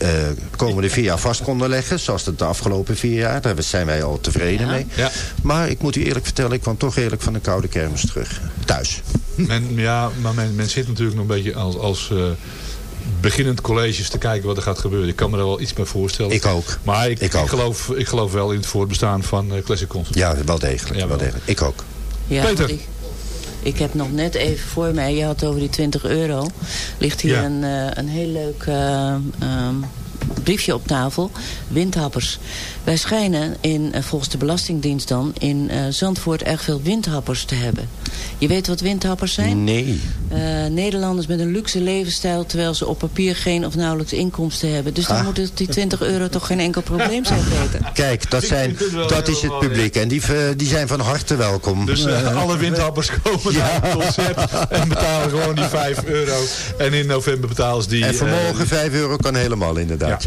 komende vier jaar vast konden leggen. Zoals het de afgelopen vier jaar. Daar zijn wij al tevreden mee. Ja. Maar ik moet u eerlijk vertellen, ik kwam toch eerlijk van een koude kermis terug. Thuis. Men, ja, maar men, men zit natuurlijk nog een beetje als, als beginnend colleges te kijken wat er gaat gebeuren. Ik kan me daar wel iets bij voorstellen. Ik ook. Maar ik, Ik ook. geloof, ik geloof wel in het voortbestaan van eh, Classic Concert. Ja, wel degelijk. Ja, wel wel. degelijk. Ik ook. Ja, Peter. Ik, ik heb nog net even voor mij, je had over die 20 euro. Ligt hier Ja. een, eh, een heel leuk eh, ehm, briefje op tafel. Windhappers. Wij schijnen in, eh, volgens de Belastingdienst dan, in eh, Zandvoort erg veel windhappers te hebben. Je weet wat windhappers zijn? Nee. Eh, Nederlanders met een luxe levensstijl... terwijl ze op papier geen of nauwelijks inkomsten hebben. Dus dan Ah. moet het die 20 euro toch geen enkel probleem zijn, Peter. Kijk, dat, zijn, dat is het publiek. En die, die zijn van harte welkom. Dus alle windhappers komen naar het concert en betalen gewoon die 5 euro. En in november betalen ze die... en eh, vermogen 5 euro kan helemaal inderdaad, ja.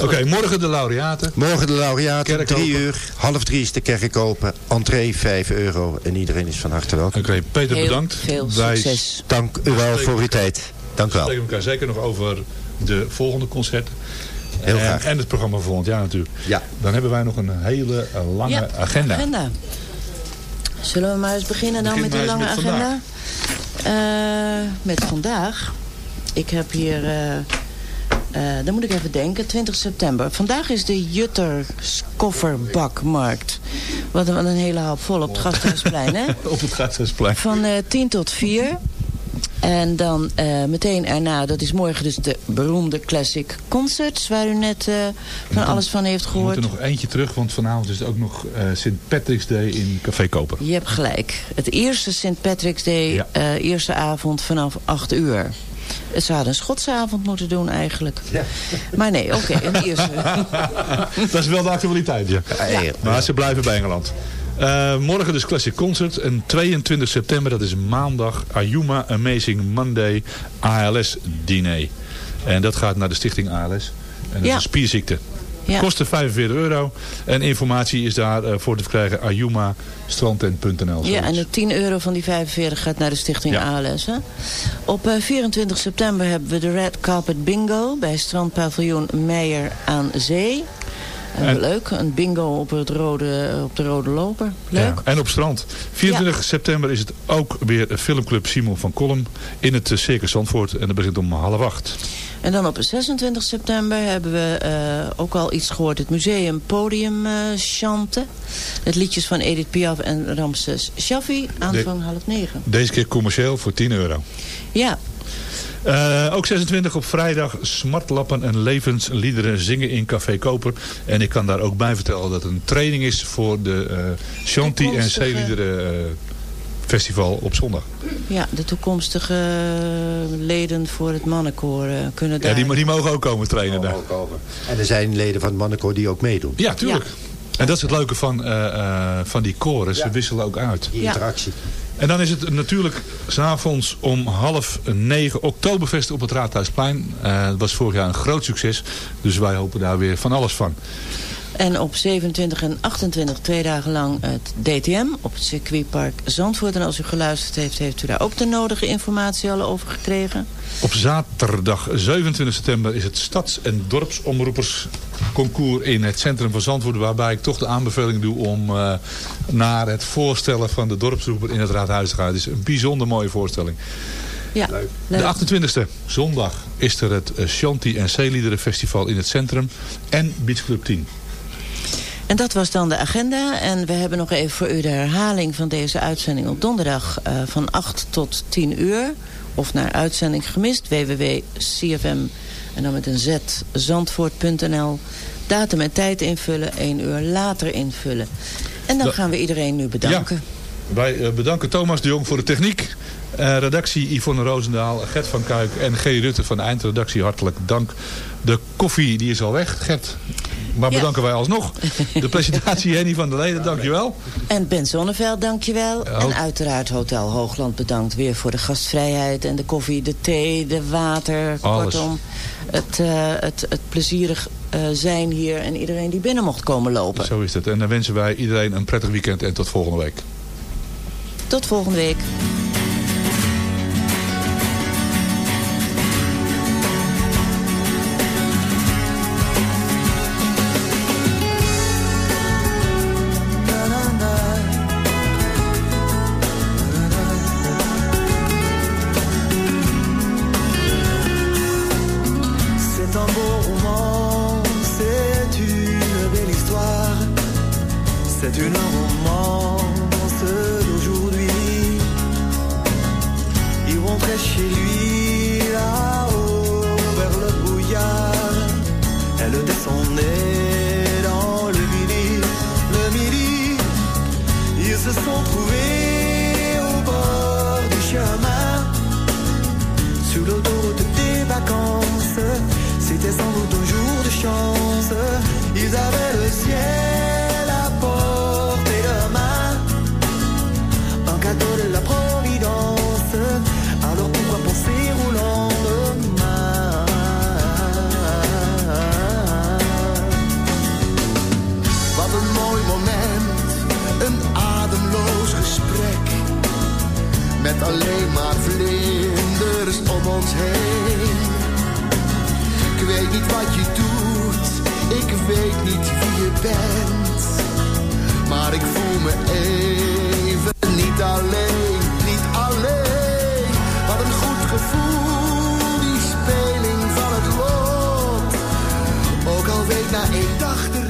Oké, morgen de laureaten. Morgen de laureaten, Kerk drie open. uur. Half drie is de kerk open. Entree 5 euro. En iedereen is van harte welkom. Oké, Peter Heel bedankt. veel Wij succes. Dank u wel voor uw tijd. Dank u wel. spreken elkaar zeker nog over de volgende concerten. Heel en, graag. En het programma voor volgend jaar natuurlijk. Ja. Dan hebben wij nog een hele lange Ja, agenda. agenda. Zullen we maar eens beginnen dan Begin met de maar lange met agenda? Eh, met vandaag. Ik heb hier... eh, eh, dan moet ik even denken. 20 september. Vandaag is de Jutters Kofferbakmarkt. Wat een, wat een hele hoop vol op het Gasthuisplein, hè? Op het Gasthuisplein. Van eh 10 tot 4. En dan eh, meteen erna, dat is morgen dus de beroemde Classic Concerts... waar u net van alles van heeft We gehoord. moeten nog eentje terug, want vanavond is het ook nog eh St. Patrick's Day in Café Koper. Je hebt gelijk. Het eerste St. Patrick's Day, Ja. eerste avond vanaf 8 uur. Ze hadden een Schotse avond moeten doen eigenlijk. Maar nee, oké, een eerste. Dat is wel de actualiteit, ja. Ja. Maar ze blijven bij Engeland. Eh, morgen dus Classic Concert. En 22 september, dat is maandag, Ayuma Amazing Monday ALS diner. En dat gaat naar de stichting ALS. En dat Ja. is een spierziekte. Ja. Kosten 45 euro. En informatie is daar eh, voor te krijgen ayumastrandtent.nl. Ja, en de 10 euro van die 45 gaat naar de stichting Ja. ALS. Hè? Op eh, 24 september hebben we de Red Carpet Bingo... bij strandpaviljoen Meijer aan Zee. En leuk, een bingo op, het rode, op de Rode Loper. Leuk. Ja, en op strand. 24 september is het ook weer filmclub Simon van Kolm in het eh, Circus Zandvoort. En dat begint om half acht. En dan op 26 september hebben we eh, ook al iets gehoord. Het museum Podium eh chanten. Het liedjes van Edith Piaf en Ramses Shaffi. Aanvang half negen. Deze keer commercieel voor 10 euro. Ja, Eh, ook 26 op vrijdag smartlappen en levensliederen zingen in Café Koper. En ik kan daar ook bij vertellen dat het een training is voor de eh Shanti en Zeeliederen eh, festival op zondag. ja, de toekomstige leden voor het mannenkoor kunnen daar... Ja, die, die mogen ook komen trainen daar. En er zijn leden van het Manneco die ook meedoen. Ja, tuurlijk. En dat is het leuke van, eh, eh, van die koren. Ze Ja. wisselen ook uit. Die Ja. interactie. En dan is het natuurlijk s'avonds om half negen Oktoberfest op het Raadhuisplein. Eh, dat was vorig jaar een groot succes. Dus wij hopen daar weer van alles van. En op 27 en 28, twee dagen lang het DTM op het circuitpark Zandvoort. En als u geluisterd heeft, heeft u daar ook de nodige informatie al over gekregen. Op zaterdag 27 september is het Stads- en Dorpsomroepersconcours in het centrum van Zandvoort. Waarbij ik toch de aanbeveling doe om eh, naar het voorstellen van de dorpsroeper in het raadhuis te gaan. Het is een bijzonder mooie voorstelling. Ja, De 28e zondag is er het eh, Shanti en Zeeliederen Festival in het centrum. En Beach Club 10. En dat was dan de agenda. En we hebben nog even voor u de herhaling van deze uitzending op donderdag eh, van 8 tot 10 uur. Of naar uitzending gemist, www.cfm en dan met een z, zandvoort.nl. Datum en tijd invullen, 1 uur later invullen. En dan Da- gaan we iedereen nu bedanken. Wij eh, bedanken Thomas de Jong voor de techniek. Eh, redactie Yvonne Roosendaal, Gert van Kuik en G. Rutte van de eindredactie. Hartelijk dank. De koffie die is al weg, Gert. Maar Ja. bedanken wij alsnog. De presentatie Henny van der Leden, dankjewel. En Ben Zonneveld, dankjewel. Ook. En uiteraard Hotel Hoogland bedankt weer voor de gastvrijheid en de koffie, de thee, de water. Alles. Kortom, het, eh, het, het plezierig eh, zijn hier en iedereen die binnen mocht komen lopen. Zo is het. En dan wensen wij iedereen een prettig weekend en tot volgende week. Tot volgende week. C'est une belle histoire, c'est une romance d'aujourd'hui. Il rentrait chez lui chance. Ils avaient le ciel à portée de main. Un cadeau de la Providence. Alors pourquoi penser au lendemain Wat een mooi moment, een ademloos gesprek. Met alleen maar vlinders om ons heen. Ik weet niet wat je weet niet wie je bent, maar ik voel me even niet alleen, niet alleen. Wat een goed gevoel, die speling van het lot. Ook al weet na één dag de